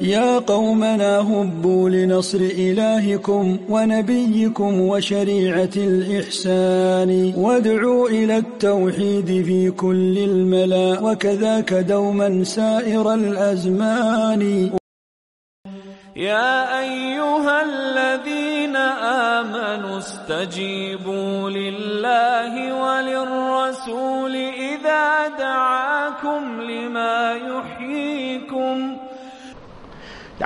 يا قومنا هبوا لنصر إلهكم ونبيكم وشريعة الإحسان وادعوا إلى التوحيد في كل الملا وكذاك دوما سائر الأزمان يا أيها الذين آمنوا استجيبوا لله وللرسول إذا دعاكم لما يحب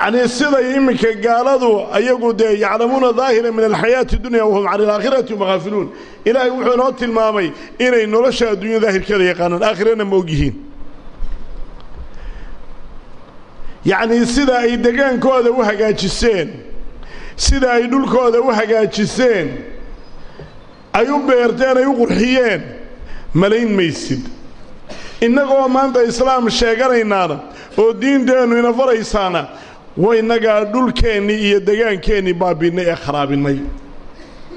yacnii siday iminka gaaladu ayagu dee yaclamuuna daahira min alxayaati dunya wahum cani alaakhirati hum haafiluun ilaahay wuxuu inoo tilmaamay inay nolosha adduunya daahirkeeda yaqaanaan aakhirana ma og yihiin yacnii sida ay degaankooda u hagaajiseen sida ay dhulkooda u hagaajiseen ay u beerteen ay u qurxiyeen malayn maysid. Innagoo maanta islaam sheeganaynaana oo diinteennu ina faraysaana waynagaa dhulkeennii iyo degaankeennii baabinnay ee kharaabinay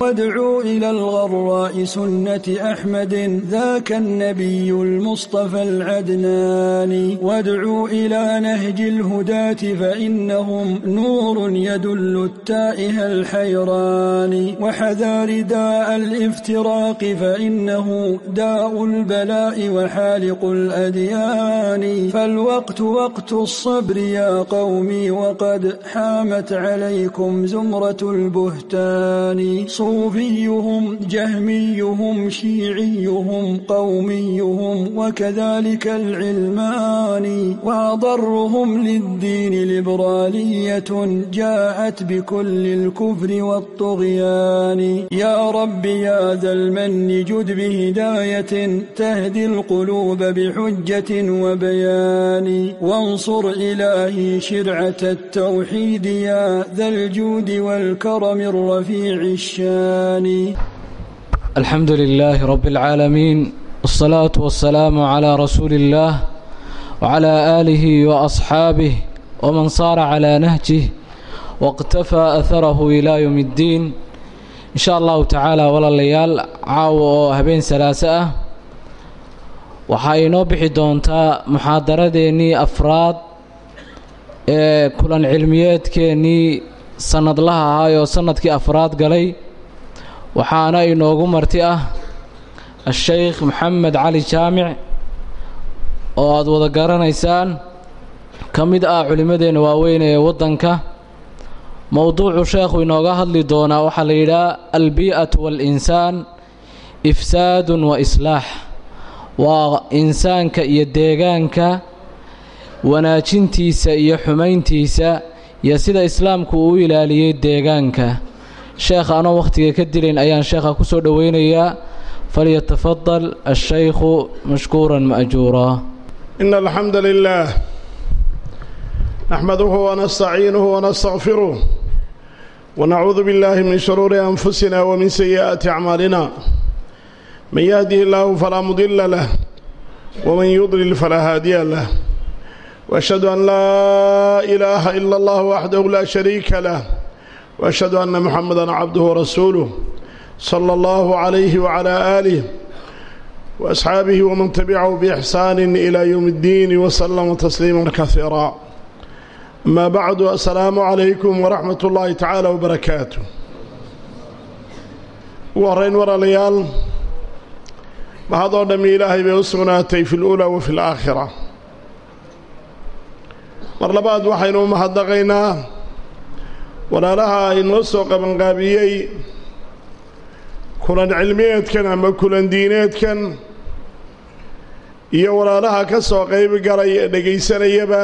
وادعوا إلى الغراء سنة أحمد ذاك النبي المصطفى العدنان وادعوا إلى نهج الهداة فإنهم نور يدل التائه الحيران وحذار داء الافتراق فإنه داء البلاء وحالق الأديان فالوقت وقت الصبر يا قومي وقد حامت عليكم زمرة البهتان صوفيهم جهميهم شيعيهم قوميهم وكذلك العلماني وأضرهم للدين لبرالية جاءت بكل الكفر والطغيان يا رب يا ذا المن جد بهداية تهدي القلوب بحجة وبيان وانصر إلهي شرعة التوحيد يا ذا الجود والكرم الرفيع الشان الحمد لله رب العالمين والصلاة والسلام على رسول الله وعلى آله وأصحابه ومن صار على نهجه واقتفى أثره إلى يوم الدين إن شاء الله تعالى ولا ليال عاو هبين سلاسة waxaa inoo bixi doontaa muxaadaradeennii afraad ee kulan cilmiyeedkeennii sannadlaha ahaayoo sannadkii afraad galay waxaana inoogu marti ah a-sheykh maxamed cali jaamic oo aada wada garanaysaan. ka mid ah culimmadeenna waaweyn ee waddanka. mowduucu sheekhu inooga hadli doonaa waxaa la yidhaha albii'atu waalinsaan ifsaadun wa islaax. Waa insaanka iyo deegaanka wanaajintiisa iyo xumayntiisa iyo sida islaamku uu ilaaliyey deegaanka sheekha anoo wakhtiga ka dilayn ayaan sheekha ku soo dhoweynayaa falyatafadal ashaykhu mashkuuran ma'juuraa ina alxamda lilah naxmaduhu wanastaciinuhu wanastaqfiruh wanacuudu biاllahi min shuruuri anfusina wamin sayi'aati acmaalina man yahdihi illaahu falaa mudila lah waman yudlil falaa haadiya lah. Waashhadu an laa ilaaha ila allah waxdahu laa shariika lah وأشهد أن محمدا عبده ورسوله صلى الله عليه وعلى آله وأصحابه ومن تبعه بإحسان إلى يوم الدين وسلم تسليما كثيرا أما بعد السلام عليكم ورحمة الله تعالى وبركاته ورين ورا ليال mahadoo dhammi ilaahay bay u sugnaatay fi اlأulى wa fi اlآakhira walaalaha inoo soo qabanqaabiyey kulan cilmiyeedkan ama kulan diineedkan iyo walaalaha ka soo qayb galay ee dhegaysanayaba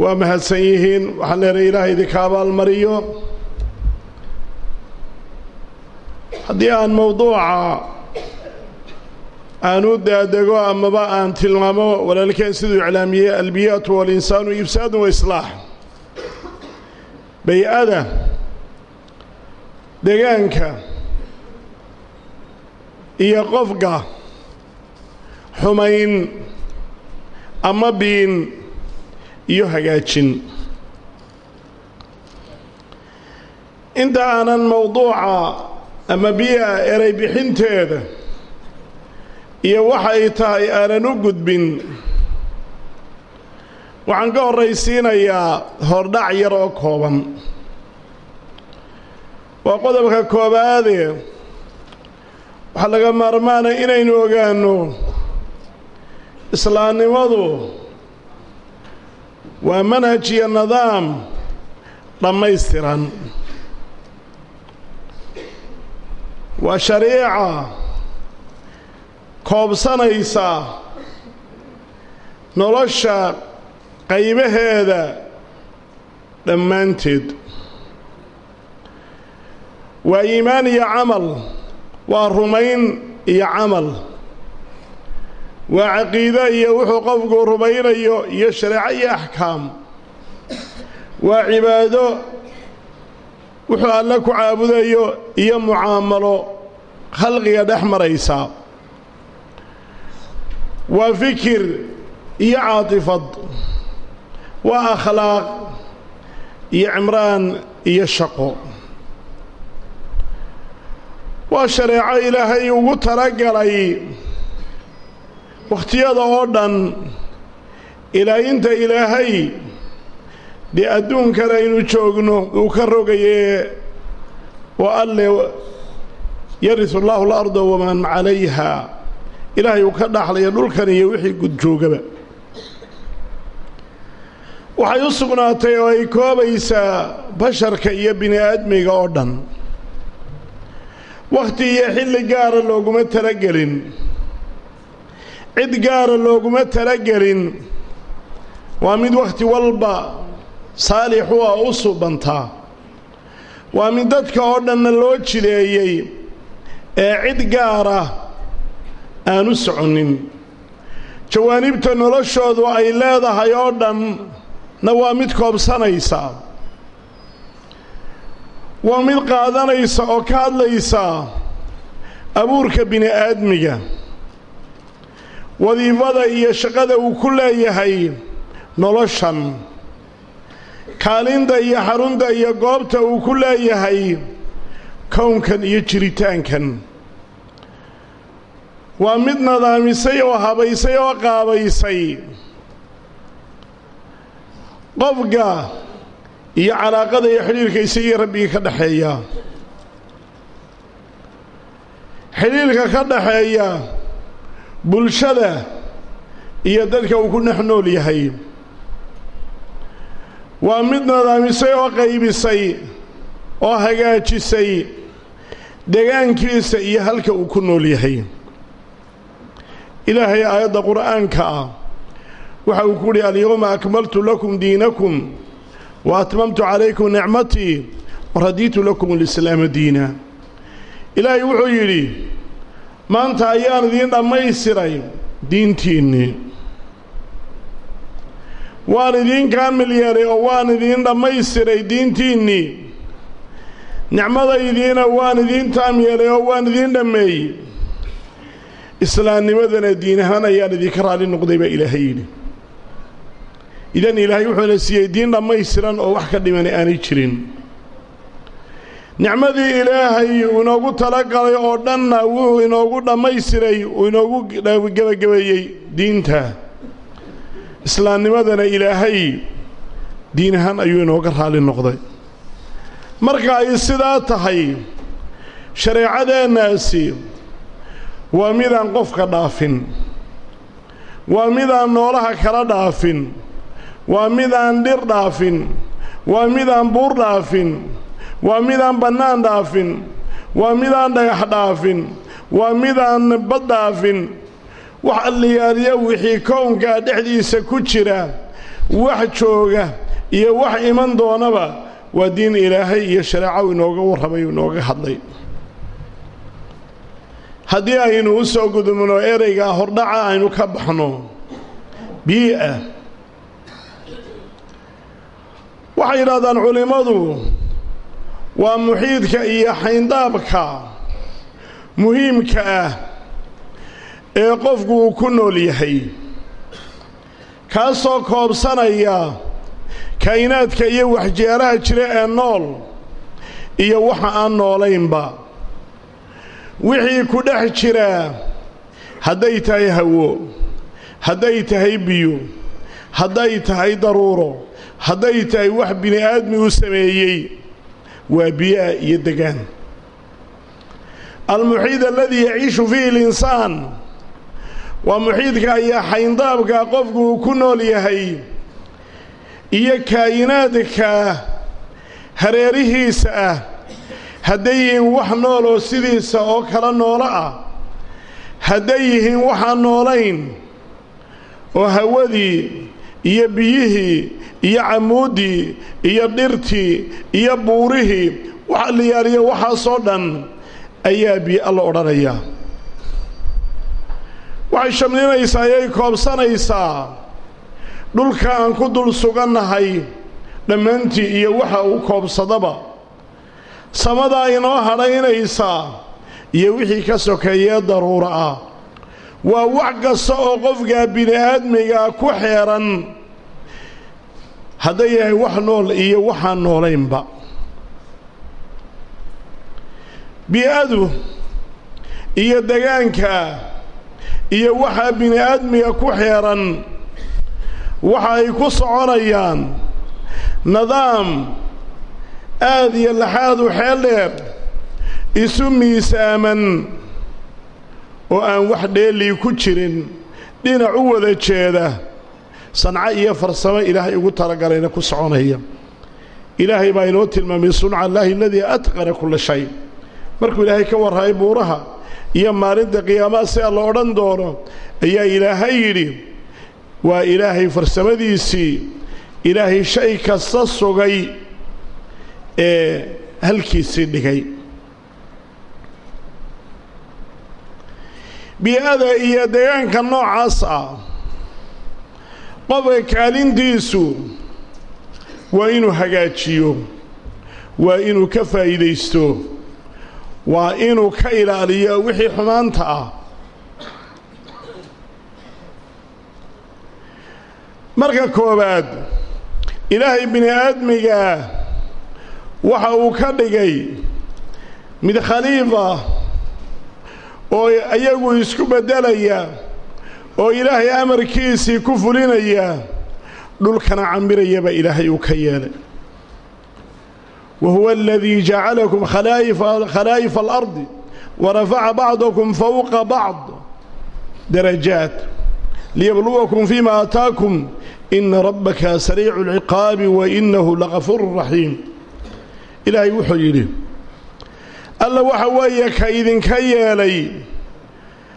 waa mahadsan yihiin. Waxaan leenahay ilaahay idinka abaalmariyo. Haddii aan mowduuca aan u daadego amaba aan tilmaamo walaalkeen siduu iclaamiyey albiyaatu walinsaanu ifsaadun wa islaax bay-ada degaanka iyo qofka xumayn ama biin iyo hagaajin. Inta aanan mowduuca ama biya eray bixinteeda iyo waxa ay tahay aanan u gudbin waxaan ka horraysiinayaa hordhac yar oo kooban. Waa qodobka koobaade waxaa laga maarmaana inaynu ogaanno islaamnimadu waa manhaj iyo nidaam dhammaystiran. Waa shariica koobsanaysa nolosha qaybaheeda dhammaanteed. Waa iimaan iyo camal waa rumayn iyo camal. Waa caqiide iyo wuxuu qofku rumaynayo iyo shareeco iyo axkaam. Waa cibaado wuxuu alle ku caabudayo iyo mucaamalo khalqiga dhex maraysa. Waa fikir iyo caatifad waa akhlaaq iyo cimraan iyo shaqo. Waa shareeco ilaahay ugu talagalay wakhtiyada oo dhan ilaa inta ilaahay dee adduunkan aynu joogno uu ka rogaye oo alle yarisu allaahu alarda waman calayha ilaahay uu ka dhaxlaya dhulkan iyo wixii gudjoogaba waxay u sugnaatay oo ay koobaysaa basharka iyo bini aadmiga oo dhan. Wakhti iyo xilli gaara looguma talagelin cid gaara looguma talagelin waa mid wakhti walba saalixu ah u subantaa waa mid dadka oo dhanna loo jideeyey ee cid gaara aan u soconnin jawaanibta noloshoodu ay leedahay oo dhanna waa mid koobsanaysa. Waa mid qaadanaysa oo ka hadlaysa abuurka bini aadmiga wadiifada iyo shaqada uu ku leeyahay noloshan. Kaalinta iyo xarunta iyo goobta uu ku leeyahay kownkan iyo jiritaankan. Waa mid nadaamisay oo habaysay oo qaabaysay qofka iyo calaaqada iyo xidhiirka isagii rabbigii ka dhexeeya xidhiirka ka dhaxeeya bulshada iyo dadka uu ku dhex nool yahay. Waa mid nadaamisay oo qaybisay oo hagaajisay degaankiisa iyo halka uu ku nool yahay. Ilaahay aayadda qur'aanka ah waxa uu ku uhi alyowma akmaltu lakum diinakum wa atmamtu calaykum nicmatii wa radiitu lakum alislaama diina. Ilaahay wuxuu yidhi maanta ayaan idiin dhammaystiray diintiinnii waan idiin kaamil yeelay oo waan idiin dhammaystiray diintiinnii nicmadaydiina waan idiin taam oo waan idiin dhammeeyey islaamnimadana diin ahaan ayaan idinka raalli noqday baa ilaahay yidhi idan ilaahay wuxuuna siiyey diin dhammaystiran oo wax ka dhimani aanay jirin. Nicmadii ilaahay uu inoogu talagalay oo dhanna wuxuu inoogu dhammaystiray uu inoogu gebagabeeyey diinta. Islaamnimadana ilaahay diin ahaan ayuu inooga raalli noqday. Marka ay sidaa tahay shareecadeennaasi waa midaan qofka dhaafin. Waa midaan noolaha kala dhaafin waa midaan dhir dhaafin. Waa midaan buur dhaafin. Waa midaan bannaan dhaafin. Waa midaan dhagax dhaafin. Waa midaan bad dhaafin. Wax alliyaaliya wixii kownkaa dhexdiisa ku jira wax jooga iyo wax iman doonaba waa diin ilaahay iyo shareeco inooga warramay inooga hadlay. Haddii aynu u soo gudubno ereyga hordhaca aynu ka baxno bii'a waxay yidhahdaan culimmadu waa muxiidka iyo xayndaabka muhiimka ah ee qofku uu ku nool yahay. Kaasoo koobsanaya kaa'inaadka iyo waxjeeraha jira ee nool iyo waxa aan noolaynba wixii ku dhex jiraa hadday tahay hawo hadday tahay biyo hadday tahay daruuro hadday tahay wax bini aadmi u sameeyey waa biyaha iyo degaan. Almuxiid aladii yaciishu fiihi linsaan waa muxiidka ayaa xayndaabka qofku uu ku nool yahay iyo kaayinaadka hareerihiisa ah. Hadday yihiin wax nool oo sidiisa oo kala noolo ah hadday yihiin waxaan noolayn oo hawadii iyo biyihii iyo camuuddii iyo dhirtii iyo buurihii waxa la yaaliyo waxaasoo dhan ayaa biyo alla odhanayaa waxay shamlinaysaa ayay koobsanaysaa. Dhulka aan ku dul sugannahay dhammaantii iyo waxa uu koobsadaba. Samadaa inoo hadhaynaysaa iyo wixii ka sokeeyee daruura ah waa wax kasta oo qofkaa bini-aadmigaa ku xeeran. Hadday yahay wax nool iyo waxaan noolaynba bi-adu iyo degaanka iyo waxaa bini-aadmiga ku xeeran waxa ay ku soconayaan nidaam aad iyo laxaad u xeel dheer isu miisaaman oo aan wax dheelii ku jirin dhinac u wada jeeda sanco iyo farsamo ilaahay ugu talagalayna ku soconaya. Ilaahay baa inoo tilmaamay sunca allaahi aladii atqana kulla shay. Markuu ilaahay ka warraay buuraha iyo maalinta qiyaamaha sidaa la odhan doono ayaa ilaahay yidhi waa ilaahay farsamadiisii ilaahay shay kasta sugay ee halkiisii dhigay bi-ada iyo deegaanka noocaas ah qofka kaalintiisu waa inuu hagaajiyo waa inuu ka faa'iidaysto waa inuu ka ilaaliyo wixii xumaanta ah. Marka koowaad ilaahay bini aadmiga waxa uu ka dhigay mid khaliifa oo iyagu isku beddelaya oo ilaahay amarkiisii ku fulinaya dhulkana camirayaba ilaahay uu ka yeelay. Wa huwa aladii jacalakum khalaa'ifa alardi warafaca bacdakum fowqa bacd darajaat liyabluwakum fiima aataakum ina rabbaka sariicu alciqaabi wa inahu lagafuuru raxiim ilaahay wuxuu yidhi alla waxa weeye ka idinka yeelay.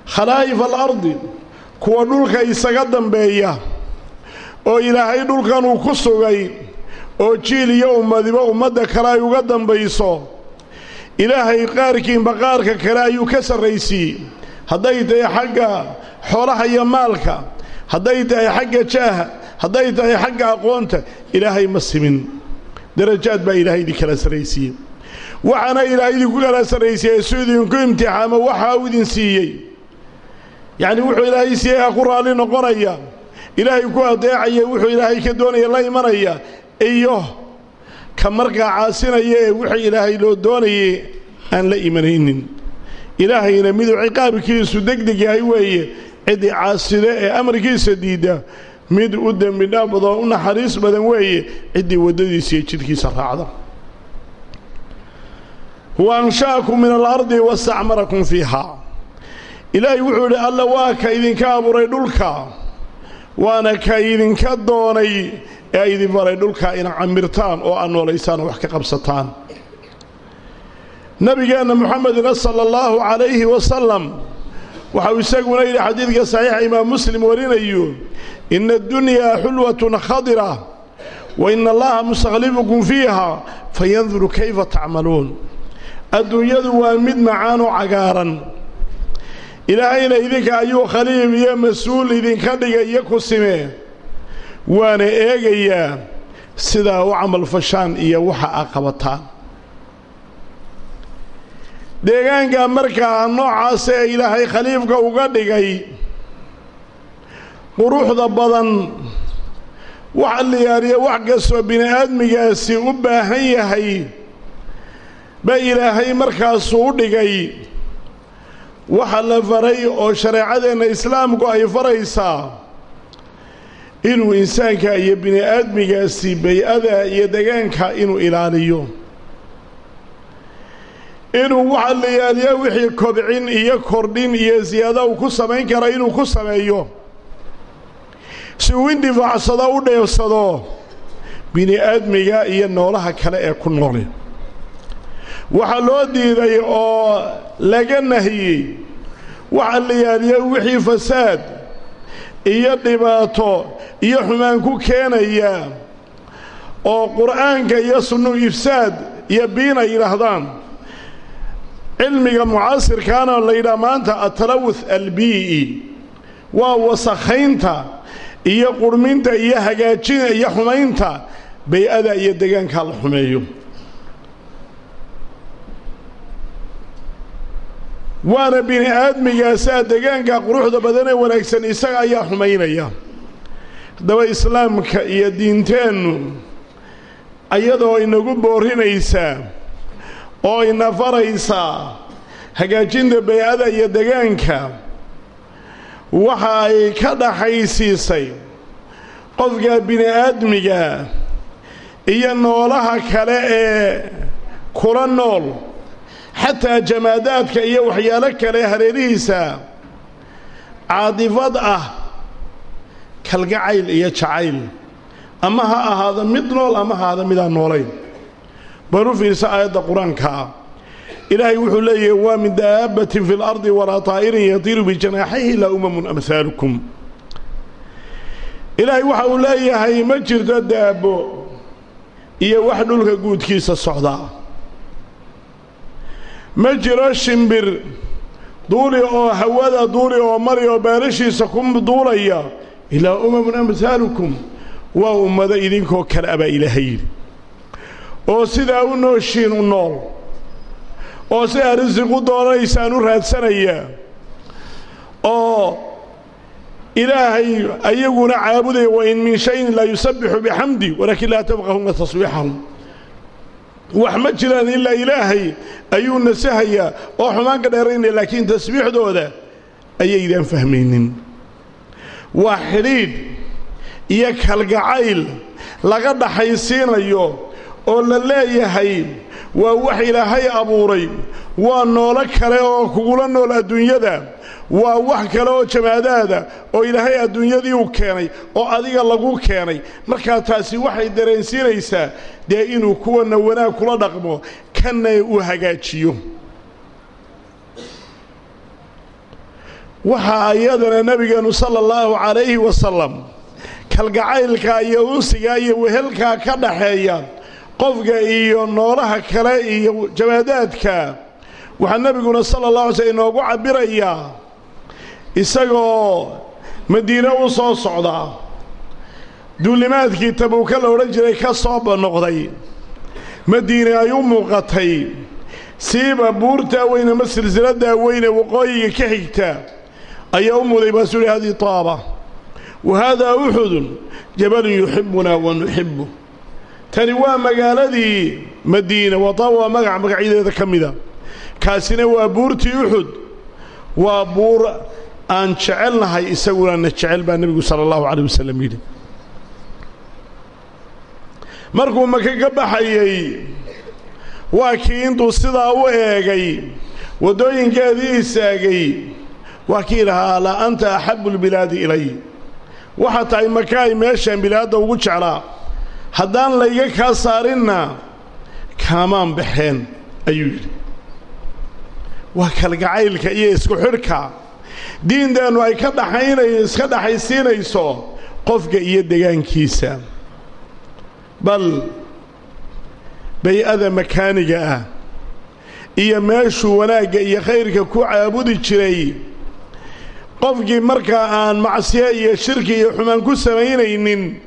Khalaa'ifa alardi kuwa dhulka isaga dambeeya oo ilaahay dhulkanuu ku sugay oo jiil iyo ummadiba ummadda kale ay uga dambayso. Ilaahay qaarkiinba qaarka kale ayuu ka sarraysiiyey hadday tahay xagga xoolaha iyo maalka hadday tahay xagga jaaha hadday tahay xagga aqoonta ilaahay ma simin. Darajaad baa ilaahay idinkala sarraysiiyey waxaana ilaahay idinku kala sarraysiiyey suu idinku imtixaamo waxaa uu idin siiyey. Yacni wuxuu ilaahay siiyey a ku raalli noqonaya ilaahay ku adeecaya wuxuu ilaahay ka doonaya la imanaya iyo ka markaa caasinaya ee wixii ilaahay loo doonayay aan la imanaynin. Ilaahayna miduu ciqaabkiisu degdeg yahay weeye ciddii caasida ee amarkiisa diidda mid u dembi dhaaf badan u naxariis badan weeye ciddii waddadiisa iyo jidhkiisa raacda huwa ansha'akum min alardi wastacmarakum fiiha. Ilaahay wuxuu yidhi alla waa ka idinka abuuray dhulka waana ka idinka doonay ee idin baray dhulka ina camirtaan oo aad noolaysaan oo wax ka qabsataan. Nabigeenna muxamedina sala allahu calayhi wasalam waxau isaguna yidhi xadiidka saxiixa imaam muslim warinayo ina addunyaa xulwatun khadira wa ina allaha mustakhlifukum fiiha fayanduru kayfa tacmaluun adduunyadu waa mid macaan oo cagaaran. Ilaahayna idinka ayuu khaliif iyo mas'uul idinka dhigay iyo ku simee waana eegayaa sidaa u camalfashaan iyo waxa a qabataan deegaanka markaa noocaas ee ilaahay khaliifka uga dhigay quruxda badan waxa la yaariya wax kastoo bini-aadmigaasi u baahan yahay ba ilaahay markaasuu u dhigay. Waxa la faray oo shareecadeenna islaamku ay faraysaa. Inuu insaanka iyo bini aadmigaasi bay-ada iyo degaanka inuu ilaaliyo. Inuu waxa la yaaliya wixii kobcin iyo kordhin iyo siyaada uu ku samayn kara inuu ku sameeyo. Si uu indifaacsado u dheefsado bini aadmiga iyo noolaha kale ee ku noole waxaa loo diiday oo laga nahiyey waxaa la yaaliya wixii fasaad iyo dhibaato iyo xumaan ku keenaya oo qur'aanka iyo sunnu ifsaad iyo biin ay yidhaahdaan. Cilmiga mucaasirkaana la yidhaha maanta atalawuth albii'i waa wasakhaynta iyo qurminta iyo hagaajina iyo xumaynta bay-ada iyo degaankaa la xumeeyo waana bini aadmigaasaa degaanka quruxda badan ee wanaagsan isaga ayaa xumaynaya. Haddaba islaamka iyo diinteennu ayadoo inagu boorinaysaa oo ina faraysaa hagaajinta bay-ada iyo degaanka waxa ay ka dhaxaysiisay qofka bini aadmiga iyo noolaha kale ee kula nool xataa jamaadaadka iyo waxyaalo kale hareerihiisa caadifad ah kalgacayl iyo jacayl. Ama ha ahaado mid nool ama ha ahaado midaan noolayn. Baru fiirsa aayadda qur'aankaa ilaahay wuxuu leeyahay waa min daabbatin fi lardi walaa taa'irin yatiiru bijanaaxihi ilaa umamun amhaalukum ilaahay waxa uu leeyahay ma jirto daabbo iyo wax dhulka guudkiisa socdaa ma jiro shimbir duuli oo hawada duuli oo mari oo baalashiisa ku duulaya ilaa umamun amhaalukum waa ummado idinkoo kale abaa ilaahay yidhi. Oo sidaa u nooshiin u nool oo sidaa risiq u doonanaysaan u raadsanaya oo ilaahay ayaguna caabudaya wa in min shayin laa yusabbixu bixamdi walaakin laa tafqahuuna tasbiixahum wax ma jiraan ilaa ilaahay ayuu nasahayaa oo xumaan ka dheeraynaya laakiin tasbiixdooda ayaydaan fahmaynin. Waa xidhiidh iyo kalgacayl laga dhaxaysiinayo oo la leeyahay waa wax ilaahay abuuray waa noolo kale oo kugula nool adduunyada waa wax kale oo jamaadaada oo ilaahay adduunyadii uu keenay oo adiga lagu keenay. Markaa taasi waxay dareensiinaysaa dee inuu kuwanna wanaag kula dhaqmo kanna uu hagaajiyo. Waxaa iyadana nebigeennu sala allahu calayhi wasalam kalgacaylka iyo unsigaa iyo wehelkaa ka dhaxeeya qofka iyo noolaha kale iyo jamaadaadka waxaa nebiguna sala allah alay slm inoogu cabbirayaa isagoo madiine u soo socda duulimaadkii tabuuka la odhan jiray ka soo noqday. Madiine ay u muuqatay siiba buurtaa weyn ama silsiladdaa weyne waqooyiga ka xigta ayaa u muday baasuu yihi haddii taaba. Wa haadaa uxudun jabalun yuxibbunaa wa nuxibbu tani waa magaaladii madiina wataaba waa magac magacyadeeda ka mida kaasina waa buurtii uxud waa buur aan jecelnahay isaguna na jecel baa nebigu sala allahu calayh wasalam yidhi. Markuu maka ka baxayey waa kii intuu sidaa u eegay waddooyinkeedii istaagay waa kii idhahaa laa anta axabbu lbilaadi ilay. Waxaa tahay maka ay meeshaan bilaadda ugu jeclaa. Haddaan layga kaa saarinna kaamaan baxeen ayuu yidhi. Waa kalgacaylka iyo isku xidhka diinteennu ay ka dhaxaynayo iska dhaxaysiinayso qofka iyo degaankiisa bal bay-ada makaaniga ah iyo meeshuu wanaagga iyo khayrka ku caabudi jiray qofkii markaa aan macsiye iyo shirki iyo xumaan ku samaynaynin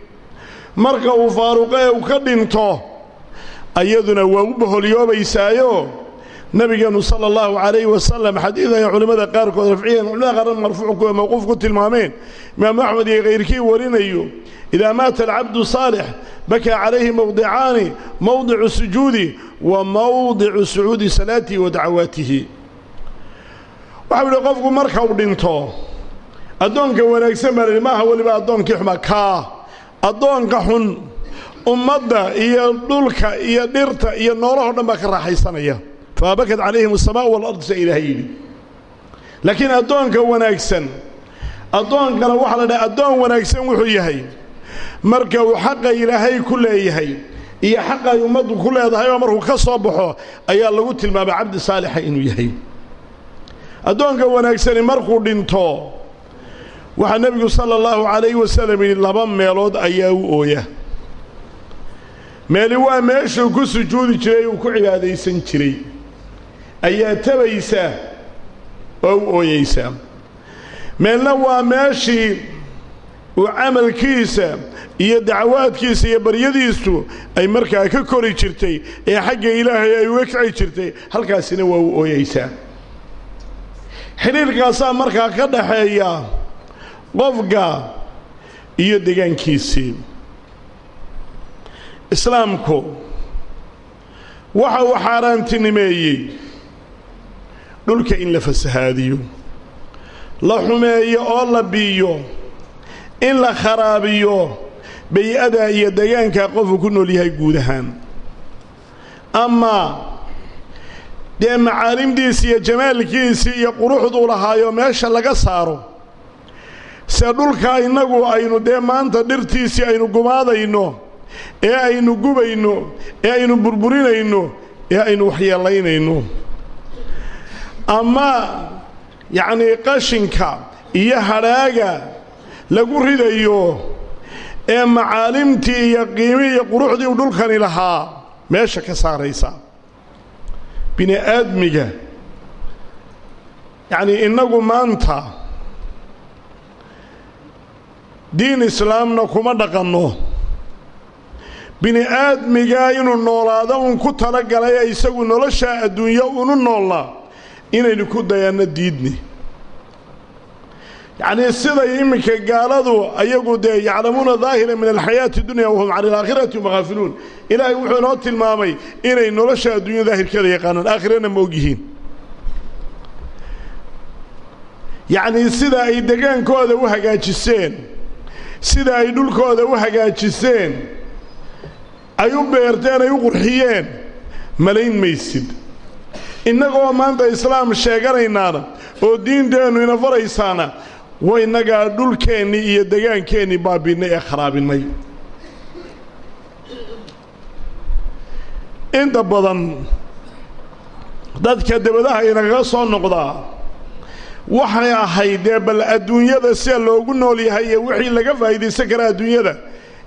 marka uu faaruqo ee uu ka dhinto ayaduna waa u boholyoobaysaayo nebigeennu sala allahu calayhi wasalam xadiid ay culimmada qaarkood rafciyan culimada qaarna marfuuc mawquuf ku tilmaameen. Imaamu axmed iyo kayrkii warinayo idaa maata alcabdu saalix bakaa calayhi mowdicaani mowdicu sujuudi wa mowdicu sucuudi salaatihi wa dacawaatihi waxau yidhi qofku marka uu dhinto addoonka wanaagsan baa la yidhi maaha weliba addoonkii xumaa kaa. Addoonka xun ummadda iyo dhulka iyo dhirta iyo noolahoo dhan baa ka raaxaysanaya faabakad calayhim asamaa'u walard sa ilaahay yidhi laakiin addoonka wanaagsan addoonkana waxaa la dhaha addoon wanaagsan wuxuu yahay marka uu xaqa ilaahay ku leeyahay iyo xaqa ay ummaddu ku leedahay oo markuu ka soo baxo ayaa lagu tilmaamay cabdi saalixa inuu yahay addoonka wanaagsani markuu dhinto waxaa nebigu sala allahu calayhi wasalam yidhi laba meelood ayaa u ooya meeli waa meeshuu ku sujuudi jiray uu ku cibaadaysan jiray ayaa tabaysaa oo u ooyaysaa meelna waa meeshii uu camalkiisa iyo dacwaadkiisa iyo baryadiisu ay markaa ka kori jirtay ee xagga ilaahay ay uga kici jirtay halkaasina waa u ooyaysaa xidhiirkaasaa markaa ka dhaxeeya qofka iyo degaankiisii islaamku waxa uu xaaraantinimeeyey dhulka in la fasahaadiyo la xumeeyo oo la biiyo in la kharaabiyo bay-ada iyo degaanka qofuu ku nool yahay guud ahaan. Ama dee macaalimdiisii iyo jamaalkiisii iyo quruxduu lahaayo meesha laga saaro se dhulka innagu aynu dee maanta dhirtiisii aynu gumaadayno ee aynu gubayno ee aynu burburinayno ee aynu waxyeelaynayno ama yacnii qashinka iyo hadhaaga lagu ridayo ee macaalimtii iyo qiimii iyo quruxdii u dhulkani lahaa meesha ka saaraysa. Bini aadmiga yacnii innagu maanta diin islaamna kuma dhaqanno. Bini aadmigaa inuu noolaado uun ku talagalay isagu noloshaa adduunyo unu noolnaa inaynu ku dayanno diidni. Yacnii siday iminka gaaladu ayagu dee yaclamuuna daahira min alxayaati dunya wahum cani alaakhirati hum haafiluun ilaahay wuxuu inoo tilmaamay inay nolosha adduunya daahirkeeda yaqaanaan aakhirana ma og yihiin yacnii sida ay degaankooda u hagaajiseen sida ay dhulkooda u hagaajiseen ay u beerteen ay u qurxiyeen malayn maysid innagoo maanta islaam sheeganaynaana oo diinteennu ina faraysaana waynagaa dhulkeennii iyo degaankeennii baabinnay ee kharaabinay. Inta badan dadka debadaha inagaga soo noqdaa waxay ahayd dee bal adduunyada sida loogu nool yahay iyo wixii laga faa'iidaysan karaa adduunyada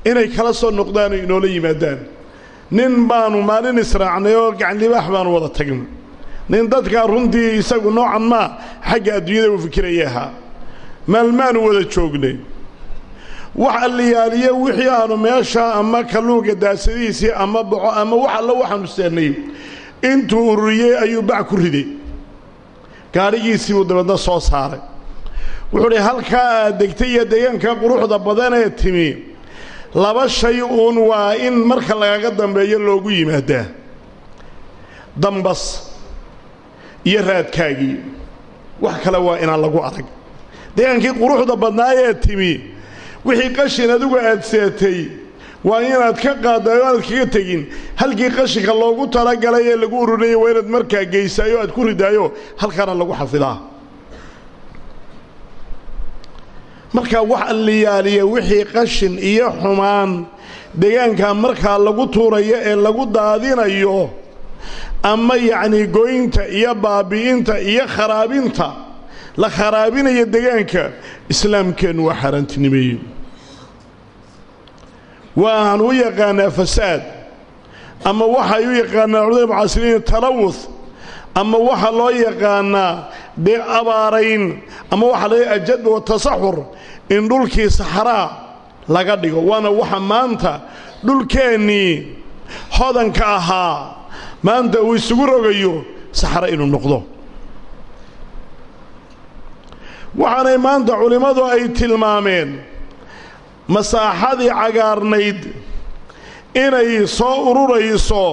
inay kala soo noqdaan oo inoola yimaadaan. Nin baanu maalin israacnay oo gacanlibaax baanu wada tagnay nin dadkaa runtii isagu noocan maa xagga adduunyada u fikiraya ahaa maalmaanu wada joognay. Wax alliyaaliye wixii aanu meesha ama kalluunka daasadihiisii ama boco ama wax alla waxaanu seennay intuu ururiyey ayuu bac ku riday. Gaadhigiisii buu dabeedna soo saaray. Wuxuu dhi halkaa aad degtay iyo deegaanka quruxda badan ee timi laba shay uun waa in marka lagaga dambeeyo loogu yimaadaa. Dambas iyo raadkaagii. Wax kale waa inaan lagu arag. Deegaankii quruxda badnaayee timi wixii qashin adigu aad seetay waa inaad ka qaaddaay o aad kaga tegin. Halkii qashinka loogu talagalay ee lagu ururinayo waa inaad markaa geysaayo aad ku ridaayo halkaana lagu xafidaa. Markaa wax alliyaaliya wixii qashin iyo xumaan deegaanka markaa lagu tuurayo ee lagu daadinayo ama yacnii goynta iyo baabi'inta iyo kharaabinta la kharaabinayo deegaanka islaamkeennu waa xaaraantinimeeye waxaan u yaqaanaa fasaad ama waxay u yaqaanaa culamada mucaasiriin talawuth ama waxa loo yaqaanaa dee abaarayn ama waxaa laga ajad wa tasaxur in dhulkii saxraa laga dhigo. Waana waxa maanta dhulkeennii hodanka ahaa maanta uu isugu rogayo saxra inuu noqdo. Waxaanay maanta culimmadu ay tilmaameen masaaxadii cagaarnayd inay soo ururayso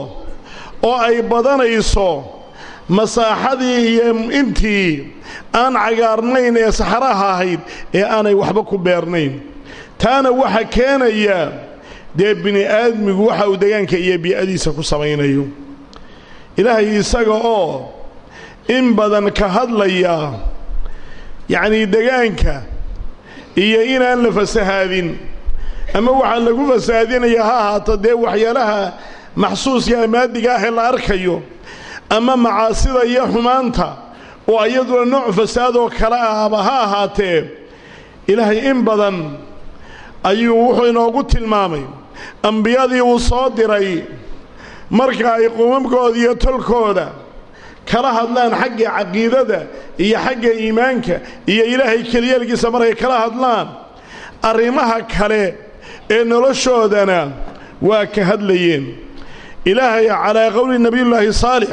oo ay badanayso masaaxadii iyo intii aan cagaarnayn ee saxaraha ahayd ee aanay waxba ku beernayn. Taana waxa keenaya dee bini aadmigu waxa uu degaanka iyo bii'adiisa ku samaynayo ilaahay isaga oo in badan ka hadlaya yacnii degaanka iyo inaan la fasahaadin. Ama waxaa lagu fasahaadinaya ha ahaato dee waxyaalaha maxsuuska maadiga ah la arkayo ama macaasida iyo xumaanta oo iyaduna nooc fasaad oo kale ahaba ha ahaatee ilaahay in badan ayuu wuxuu inoogu tilmaamay. Ambiyadii uu soo diray marka ay qumamkooda iyo tolkooda kala hadlaan xagga caqiidada iyo xagga iimaanka iyo ilaahay keliyeelkiisa markay kala hadlaan arrimaha kale ee noloshoodana waa ka hadlayeen. Ilaahay calaa qowli nebiyullaahi saalix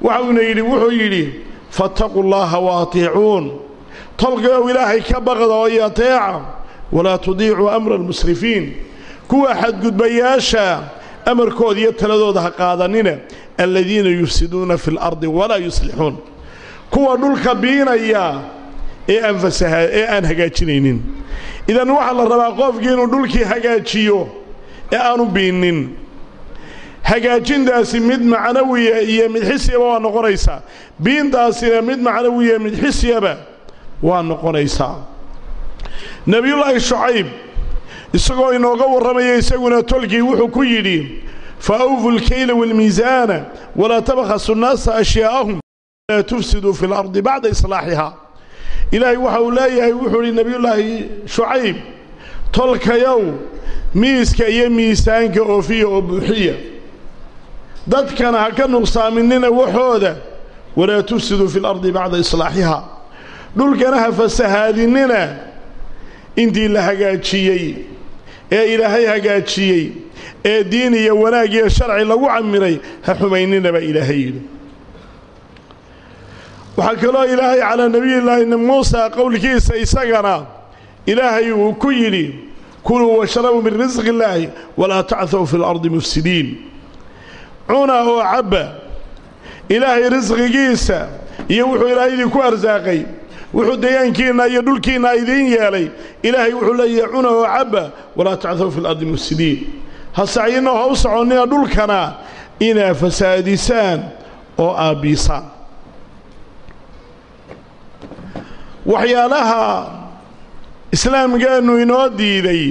waxauna yidhi wuxuu yidhi fattaquu llaaha wa atiicuun. Ilaahay ka baqda oo i walaa tudiicuu amra almusrifiin. Kuwa xadgudbayaasha amarkooda iyo taladooda ha qaadanina aladiina yufsiduuna fi اlardi walaa yuslixuun. Kuwa dhulka biinaya ee aan fasaha ee aan hagaajinaynin. Idan waxaa la rabaa qofkii inuu dhulkii hagaajiyo ee aanu biinnin. Hagaajintaasi mid macnawiya iyo mid xisiyaba waa noqonaysaa biintaasina mid macnawiya mid xisiyaba waa noqonaysaa nebiyullaahi shucayb isagoo inooga warramaya isaguna tolkii wuxuu ku yidhi fa awfu lkayla waalmiisaana walaa tabkhasu nnaasa ashyaa'ahum laa tufsiduu fi lardi bacda islaaxihaa ilaahay waxa uu leeyahay wuxuu idhi nebiyullaahi shucayb tolkayow miiska iyo miisaanka oofiya oo buuxiya dadkana ha ka nuqsaaminina waxooda walaa tufsiduu fi lardi bacda islaaxihaa dhulkana ha fasahaadinina intii la hagaajiyey ee ilaahay hagaajiyey ee diin iyo wanaag iyo sharci lagu camiray ha xumaynina baa ilaahay yidhi. Waxaa kaloo ilaahay calaa nebiyillaahi muusa qowlkiisa isagana ilaahay uu ku yidhi kuluu washrabuu min risqi illaahi walaa tacthaw fi lardi mufsidiin. Cuna oo cabba ilaahay risqigiisa iyo wuxuu ilaahay idinku arsaaqay wuxuu deegaankiinna iyo dhulkiinna idiin yeelay. Ilaahay wuxuu leeyahay cuna oo cabba walaa tacthaw fi lardi mufsidiin. Ha sacyinoo ha u soconnina dhulkana inaa fasaadisaan oo aabbiisaan waxyaalaha islaamkeennu inoo diiday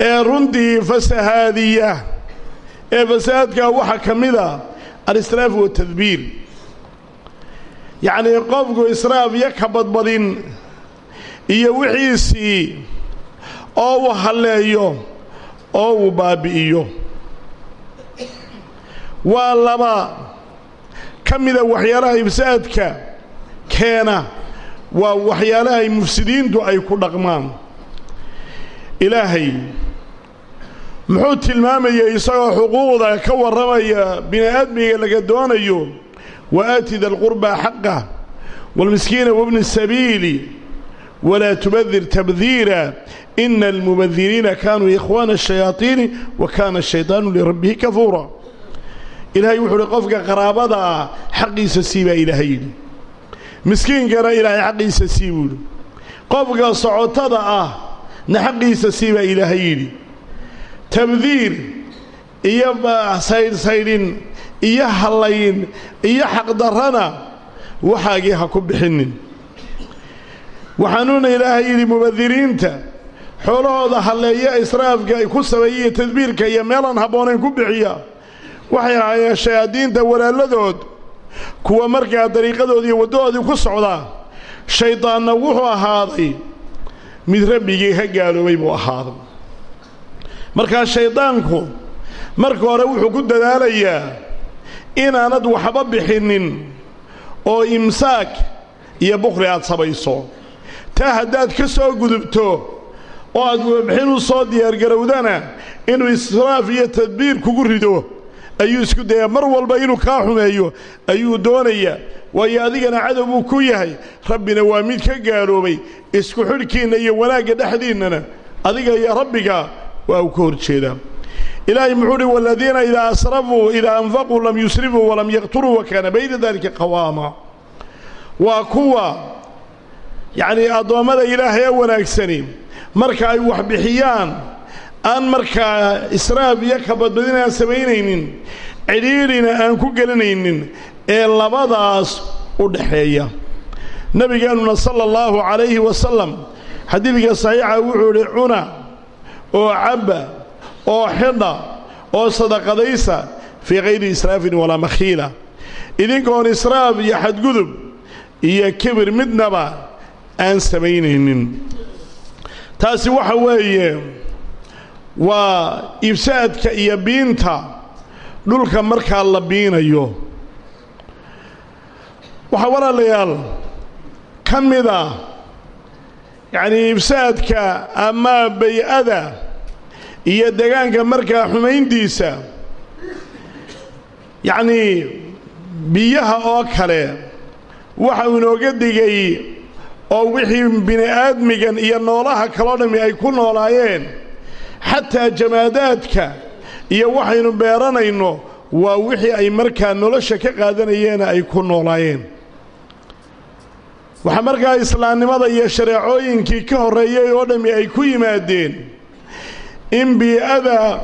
ee runtii fasahaadiya ee fasahaadkaa waxaa ka mid a al-israaf watadbiir yacnii qofku israaf iyo ka badbadin iyo wixiisii oo uu halleeyo oo uu baabbi'iyo waa laba ka mida waxyaalaha ifsaadka keena waa waxyaalahay mufsidiintu ay ku dhaqmaan. Ilaahay muxuu tilmaamayay isagoo xuquuqda ka warramaya bini aadmiga laga doonayo aati da xaqah waalmiskiina wabni sabiili walaa tubadir tabdiira ina almubadiriina kaanuu ikhwaana ashayaatiini wa kaana ashaydaanu lirabbihi kafuura ilaahay wuxuu uhi qofka qaraabada ah xaqiisa sii baa ilaahay yidhi miskiinkana ilaahay xaqiisa sii buu yidhi qofka socotada ah na xaqiisa sii baa ilaahay yidhi tabdiir iyo saydhsaydhin iyo hallayn iyo xaqdarrana waxaagii ha ku bixinin. Waxaanuuna ilaahay yidhi mubadiriinta xoolahooda halleeya israafka ay ku sameeya iyo tadbiirka iyo meelaan habboonayn ku bixiya. Waxay ahaayeen shayaadiinta walaalladood kuwa markaa dariiqadoodii iyo waddadoodii ku socdaa shayddaanna wuxuu ahaaday mid rabbigii ka gaaloobay buu ahaaday. Markaa shayddaanku marka hore wuxuu ku dadaalayaa inaanad waxba bixinnin oo imsaak iyo bukhri aad sabayso. Taa haddaad ka soo gudubto oo aad wabixin u soo diyaargarowdana inuu israaf iyo tadbiir kugu rido ayuu isku dayaa. Mar walba inuu kaa xumeeyo ayuu doonayaa waayo adigana cadow buu ku yahay. Rabbina waa mid ka gaaloobay isku xidhkiinna iyo wanaagga dhexdiinnana. Adiga iyo rabbiga waa uu ka hor jeedaa ilaahay muxuu uhi waladiina idaa asrafuu idaa anfaquu lam yusrifuu walam yaqturuu wa kaana bayna dalika qawaama. Waa kuwa yacnii addoommada ilaahay ee wanaagsani marka ay wax bixiyaan aan markaa israaf iyo kabadbadin aan samaynaynin cidhiidhina aan ku gelinaynin ee labadaas u dhaxeeya. Nebigeennuna sala allahu calayhi wasalam xadiidka saxiixa wuxuu idhi cuna oo cabba oo xidha oo sadaqadaysa fii kayri israafin walaa makhiila. Idinkoon israaf iyo xadgudub iyo kibir midnaba aan samaynaynin. Taasi waxa weeye waa ibsaadka iyo biinta dhulka markaa la biinayo. Waxaa walaalayaal ka mida yacnii ibsaadka ama bay-ada iyo degaanka markaa xumayntiisa yacnii biyaha oo kale waxa uu inooga digay oo wixii bini-aadmigan iyo noolaha kaloo dhammi ay ku noolaayeen xataa jamaadaadka iyo waxaynu beeranayno waa wixii ay markaa nolosha ka qaadanayeena ay ku noolaayeen. Waxaa markaa islaamnimada iyo shareecooyinkii ka horreeyey oo dhammi ay ku yimaadeen in bii-ada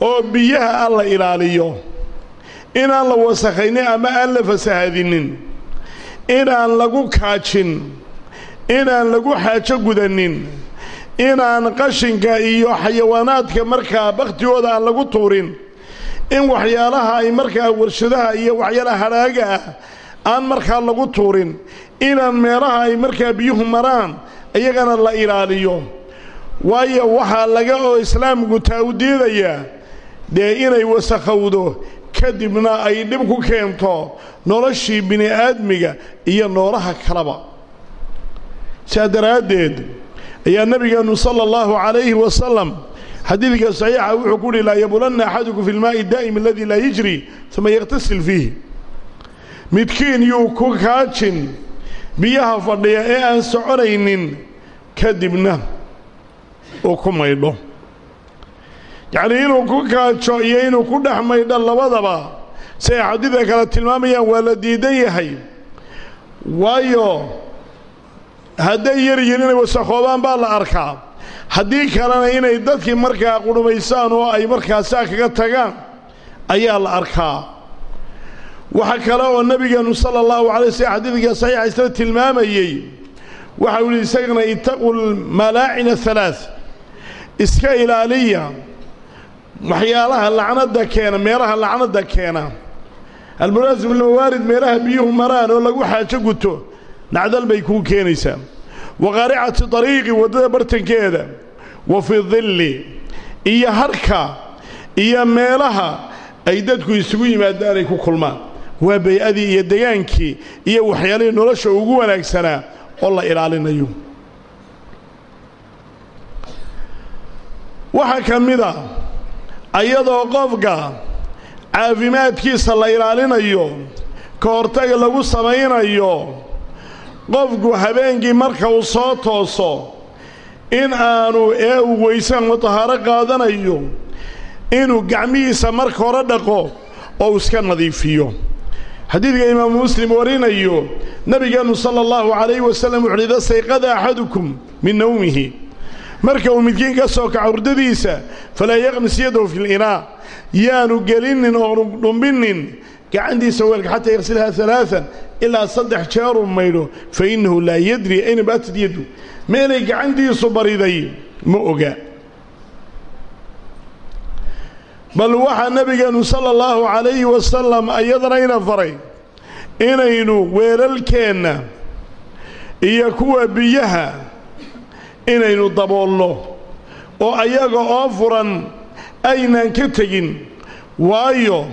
oo biyaha aan la ilaaliyo. Inaan la wasakhaynin ama aan la fasahadinin inaan lagu kaajin. Inaan lagu xaajo gudanin. Inaan qashinka iyo xayawaanaadka markaa bakhtigooda aan lagu tuurin. In waxyaalaha ay markaa warshadaha iyo waxyaalaha hadhaaga ah aan markaa lagu tuurin. Inaan meelaha ay markaa biyuhu maraan iyagana la ilaaliyo waayo waxaa laga oo islaamku taa u diidayaa dee inay wasakhowdo kadibna ay dhib ku keento noloshii bini'aadmiga iyo noolaha kaleba. Saa daraaddeed ayaa nebigeennu sala allahu calayhi wasalam xadiidka saxiixa wuxuu ku uhi laa yabulanna axadukum fi lmaa'i daa'im aladii laa yajri uma yakhtasil fiihi. Midkiin yuu ku kaajin biyaha fadhiya ee aan soconaynin kadibna uu ku maydho. Yacnii inuu ku kaajo iyo inuu ku dhex maydho labadaba si ay xadiidka kale tilmaamayaan waa la diidan yahay. Waayo hadday yar yihiin inay wasakhoobaan baa la arkaa. Haddii kalena inay dadkii markaa qudhumaysaan oo ay markaa saa kaga tagaan ayaa la arkaa. Waxa kale oo nebigeennu sala allahu calay sl xadiidka saxiixa isla tilmaamayey. Waxau yidhi isagana itaquu lmalaacina halaath iska ilaaliya. Waxyaalaha lacnadda keena meelaha lacnadda keena. Almunaasim lmawaarid meelaha biyuhu maraan oo lagu xaajo guto nacdal bay kuu keenaysaa. Wa qaaricati dariiqi waddada bartankeeda. Wa fi dilli iyo harka iyo meelaha ay dadku isugu yimaadaan ay ku kulmaan. Waa bay-adii iyo degaankii iyo waxyaalihii nolosha ugu wanaagsanaa oo la ilaalinayo waxaa ka mid a ayadoo qofka caafimaadkiisa la ilaalinayo ka lagu samaynayo qofku habeenkii marka uu soo tooso in aanu ee uu weysaan mutahaaro qaadanayo inuu gacmihiisa marka hore dhaqo oo iska nadiifiyo. Xadiidka imaamu muslim warinayo nebigeennu sala allahu calayhi wasallam wuxuuhi ida sayqada axadukum min nawmihi marka uu midkiin ka soo kaco hurdadiisa falaa yaqmis yadahu fi linaa yaanu gelinin oonu dhumbinin. Gacantiisa weelka xataa yaqsilhaa alaaan ilaa saddex jeeruu maydho fa innahu laa yadri ayna baatad yaddu meelay gacantiisu bariday ma oga. Bal waxaa nebigeennu sala allahu calayhi wasalam iyadana ina faray inaynu weelalkeenna iyo kuwa biyaha inaynu daboolno oo ayaga oo furan aynan ka tegin. Waayo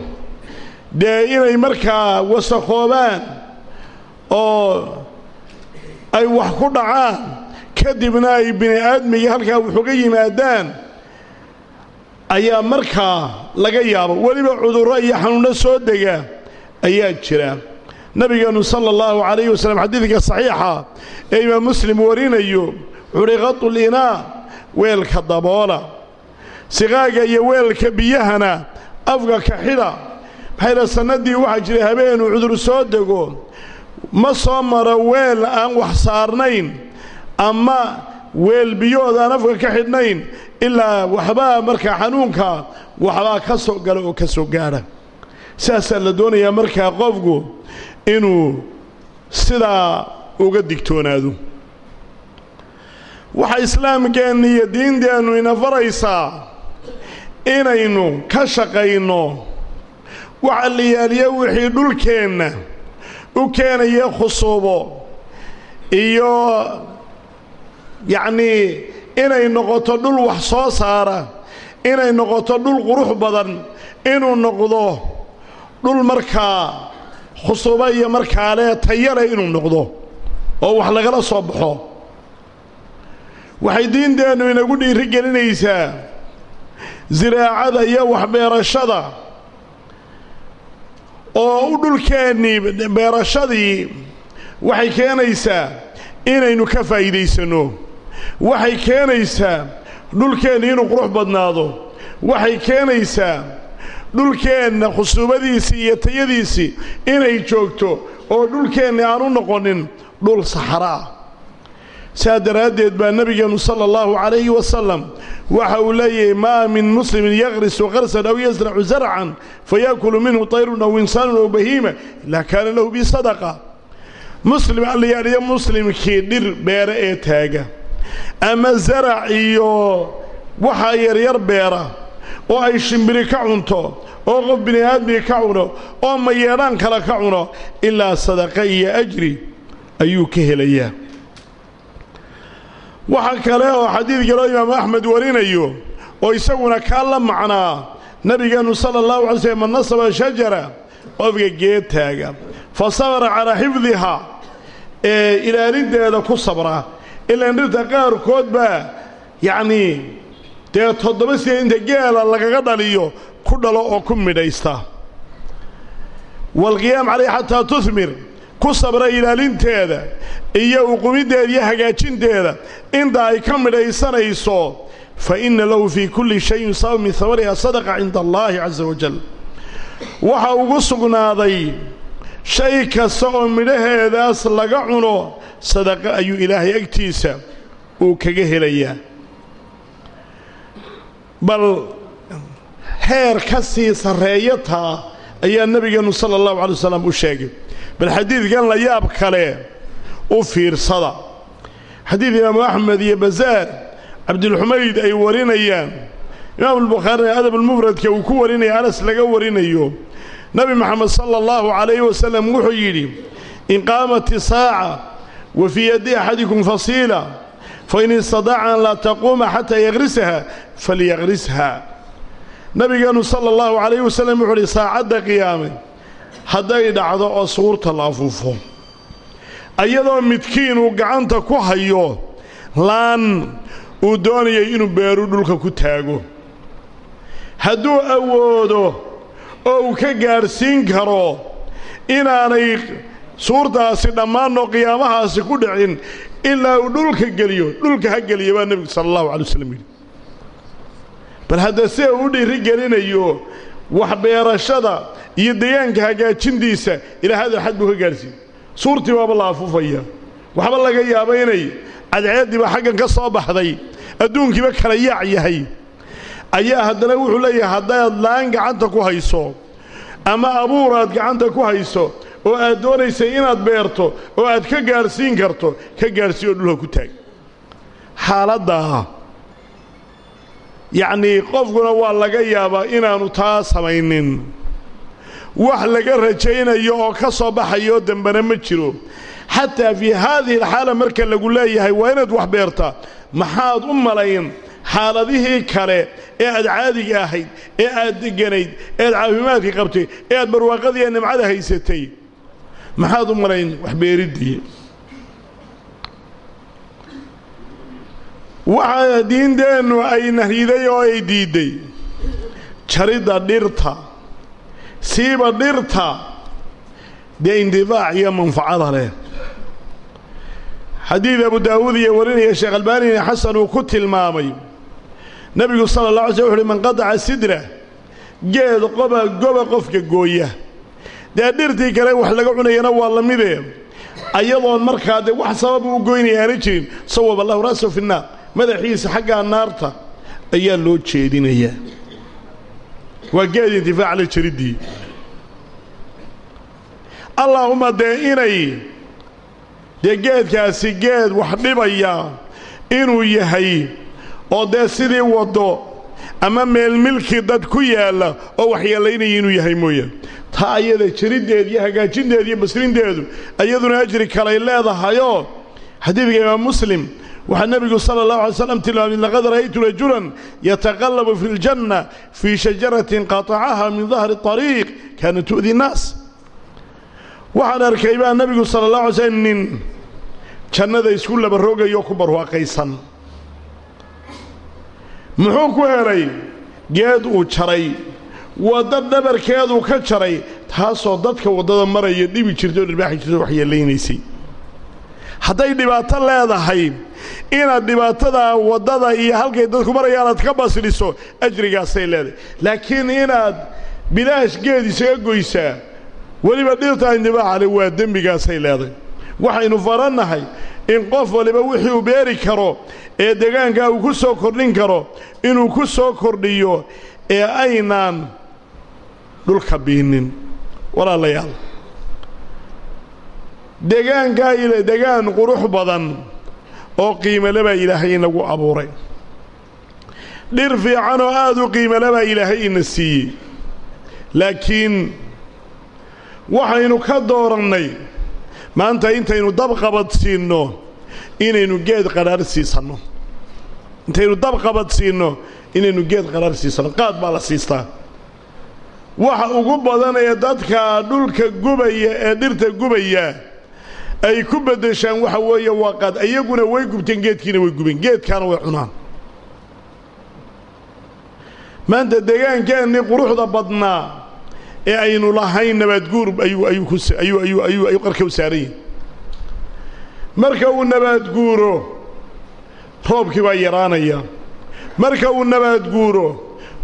dee inay markaa wasakhoobaan oo ay wax ku dhacaan kadibna ay bini aadmiga halkaa wuxuga yimaadaan ayaa markaa laga yaabo. Weliba cudurro iyo xanuunno soo dega ayaa jira. Nebigeennu sala allahu calayhi wasallam xadiidka saxiixa ee imaam muslim warinayo wuxuuhi qadu linaa weelka daboola. Siqaaga iyo weelka biyahana afka ka xidha maxayla sannaddii waxaa jiray habeenuu cudur soo dego? Ma soo maro weel aan wax saarnayn ama weel biyood aan afka ka xidhnayn ilaa waxbaa markaa xanuunka waxbaa ka soo gala oo ka soo gaadha sidaasaa la doonayaa markaa qofku inuu sidaa uga digtoonaado waxaa islaamkeenna iyo diinteennu ina faraysaa inaynu ka shaqayno. Waxa la yaaliya wixii dhulkeenna u keenaya khusuubo iyo yacnii inay noqoto dhul wax soo saara inay noqoto dhul qurux badan inuu noqdo dhul markaa khusuubo iyo markaa lee tayale inuu noqdo oo wax lagala soo baxo waxay diinteennu inagu dhiiri gelinaysaa siraacada iyo waxbeerashada oo u dhulkeennii beerashadii waxay keenaysaa inaynu ka faa'iidaysanno waxay keenaysaa dhulkeenni inuu qurux badnaado. Waxay keenaysaa dhulkeenna khusuubadiisii iyo tayadiisii inay joogto oo dhulkeenni aan u noqonin dhul saxara ah saa daraaddeed baa nebigeennu sala allahu calayhi wasalam waxa uu leeyahay maa min muslimin yaqrisu qarsan aw yasracu zarcan fayaakulu minhu tayrun aw insaanun aw bahiima ilaa kaana lahu bi sadaqa. Muslim allayaadhiyo muslimkii dhir beere ee taaga ama zarac iyo waxaa yaryar beera oo ay shimbiri ka cunto oo qof bini aadmigi ka cuno oo mayeedhaan kale ka cuno ilaa sadaqa iyo ajri ayuu ka helayaa waxa kale oo xadiid kaloo imaamu axmed warinayo oo isaguna kaa la macnaa nebigeennu sala allahu alay slm man nasaba shajara qofka geed taaga. Fa sabara calaa xifdihaa ee ilaalinteeda ku sabra. Ilaan dhirta qaarkood baa yacnii dee toddoba sida inta geela lagaga dhaliyo ku dhalo oo ku midhaysta. Waalqiyaam calayh xataa tuhmir ku sabra ilaalinteeda iyo uqumiddeeda iyo hagaajinteeda inta ay ka midhaysanayso fa inna lahu fii kulli shayin sabab min hamariha sadaqa cinda allaahi casa wajal waxa ugu sugnaaday shay kasta oo midhaheedaas laga cuno sadaqa ayuu ilaahay agtiisa uu kaga helayaa. Bal heer ka sii sarreeya taa ayaa nebigeennu sala allahu calay wasalam u sheegay bal xadiidkan la yaab kale u fiirsada. Xadiid imaamu axmed iyo basaar cabdilxumayd ay warinayaan. Imaamu albukhaarina adabulmufradka uu ku warinaya anas laga warinayo. Nebi moxamed sala allahu calayhi wasalam wuxuu yidhi in qaamat isaaca wa fii yaddi axadikum fasiila fain istadaaca an laa taquuma xataa yaqrisaha falyaqrisha nebigeennu sala allahu calayhi wasalam wuxuu uhi saacadda qiyaame hadday dhacdo oo suurta la afuufo. Ayadoo midkiin uu gacanta ku hayo laan uu doonayay inuu beeru dhulka ku taago. Hadduu awoodo oo uu ka gaadhsiin karo inaanay suurtaasi dhammaanoo qiyaamahaasi ku dhicin ilaa uu dhulka geliyo dhulka ha geliya baa nebigu sala allahu calay wasalam yidhi. Bal hadda sida uu dhiiri gelinayo waxbeerashada iyo deegaanka hagaajintiisa ilaa hadal xad buu ka gaadhsiin suurtii waaba la afuufaya. Waxba laga yaaba inay cadceeddiiba xaggan ka soo baxday adduunkiiba kala yaac yahay. Ayaa haddana wuxuu leeyahay haddaad laan gacanta ku hayso ama abuur aad gacanta ku hayso oo aad doonaysay inaad beerto oo aad ka gaadhsiin karto ka gaadhsii oo dhulka ku taag. Xaaladdaa yacnii qofkuna waa laga yaabaa inaannu taa samaynin. Wax laga rajaynayo oo ka soo baxayoo dambena ma jiro. Xataa fii haadihi alxaala marka lagu leeyahay waa inaad wax beertaa maxaad u malayn xaaladihii kale ee aad caadiga ahayd ee aad deganayd ee aad caafimaadka qabtay ee aad barwaaqadii ee nimcada haysatay. Maxaad u malayn waxbeeriddii waxaa diinteennu ay nahyiday oo ay diidday jaridda dhirta siiba dhirta dee indifaac iyo manfacada leh. Xadiid abu daawuud iyo warinaya sheekh albaanina xasan uu ku tilmaamay. Nebigu sala allah alay sl wuxu uhi man qadaca sidra geed qoba goba qofka gooya. Dee dhirtii kale wax laga cunayana waa la midee. Ayadoon markaa dee wax sababu u goynaya aana jirin sawab allahu ra'sahu fi nnaar madaxiisa xaggaa naarta ayaa loo jeedinayaa waa geed intifaaca la jariddii allaahuma dee inay dee geedkaasi geed wax dhibaya inuu yahay oo dee sidii waddo ama meelmilkii dad ku yaalla oo waxyeelaynaya inuu yahay mooyaan taa ayada jariddeed iyo hagaajinteed iyo basrinteedu iyaduna ajri kalay leedahayoo xadiidka imaam muslim waxaa nebigu sala allahu alay slam tilmaamay laqad ra'aytu rajulan yataqallabu fi ljanna fii shajaratin qatacaha min dahri طariiq kaana tu'di nnaas waxaan arkay baa nebigu sala allah alay slm nin jannada isku labaroogayo ku barwaaqaysan. Muxuu ku helay geed uu jaray wadda dhabarkeeduu ka jaray taasoo dadka waddada maraya dhibi jirtay oo dhirbaaxi jirta waxyeelaynaysay hadday dhibaato leedahay inaad dhibaatadaa waddada iyo halkay dadku marayaan aad ka basliso ajrigaasay leedahay. Laakiin inaad bilaash geed isaga goysaa weliba dhirta indibaaxale waa dembigaasay leedahay. Waxaynu farannahay in qof waliba wixii uu beeri karo ee deegaankaa uu ku soo kordhin karo inuu ku soo kordhiyo ee aynaan dhulka biinin. Walaalayaal deegaankaa ila degaan qurux badan oo qiimale baa ilaahay inagu abuuray. Dhir fiican oo aad u qiimale baa ilaahay ina siiyey. Laakiin waxaynu ka doorannay maanta intaynu dabqabad siinno inaynu geed qadhaar siisanno. Intaynu dabqabad siinno inaynu geed qadhaar siisanno. Qaad baa la siistaa. Waxa ugu badan ee dadka dhulka gubaya ee dhirta gubaya ay ku beddeshaan waxa weeye waa qaad iyaguna way gubteen geedkiina way gubeen geedkaana way cunaan. Maanta deegaankeenni quruxda badnaa ee aynu lahayn nabaadguur ayuu ayuu ayuu ayuu ayuu ayuu qarka u saaran marka uu nabaadguuro roobkii baa yaraanaya marka uu nabaadguuro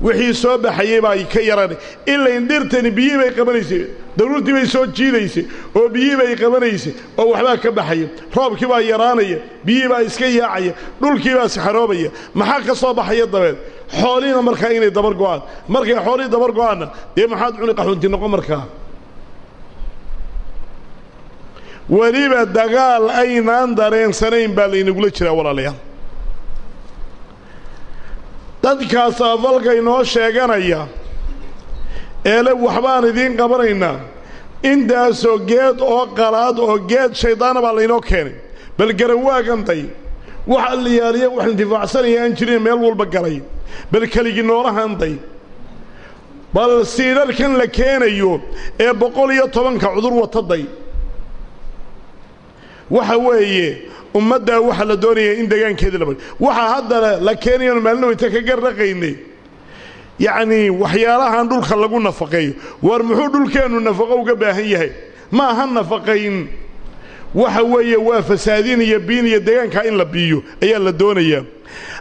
wixii soo baxayey baa ka yaranay ilayn dhirtani biyihii bay qabanaysay daruurtii bay soo jiidaysay oo biyihii bay qabanaysay oo waxbaa ka baxaya. Roobkii baa yaraanaya biyihii baa iska yaacaya dhulkii baa saxaroobaya. Maxaa ka soo baxaya dabeed? Xoolihiina markaa inay dabar go'aan. Markay xoolihii dabar go'aanna dee maxaad cuni qaxunti noqon markaa? Weliba dagaal aynaan dareensanayn baa laynagula jiraa walaalayaal dadkaas afalka inoo sheeganaya eele waxbaan idiin qabanaynaa. Intaasoo geed oo qalaad oo geed shayddaana baa laynoo keenay. Bal garanwaagantay wax alliyaaliya wax intifaacsanaya aan jirin meel walba galay. Bal keligii noolahanday bal siidharkan la keenayo ee boqol iyo tobanka cudur wataday waxa weeye ummaddaa waxaa la doonaya in degaankeedii la waxaa haddana la keenayaanu maalin wayta ka garraqaynay yacnii waxyaalahan dhulka lagu nafaqeeyo. War muxuu dhulkeennu nafaqo uga baahan yahay? Ma aha nafaqayn. Waxa weeye waa fasaadin iyo biin iyo deegaankaa in la biiyo ayaa la doonayaa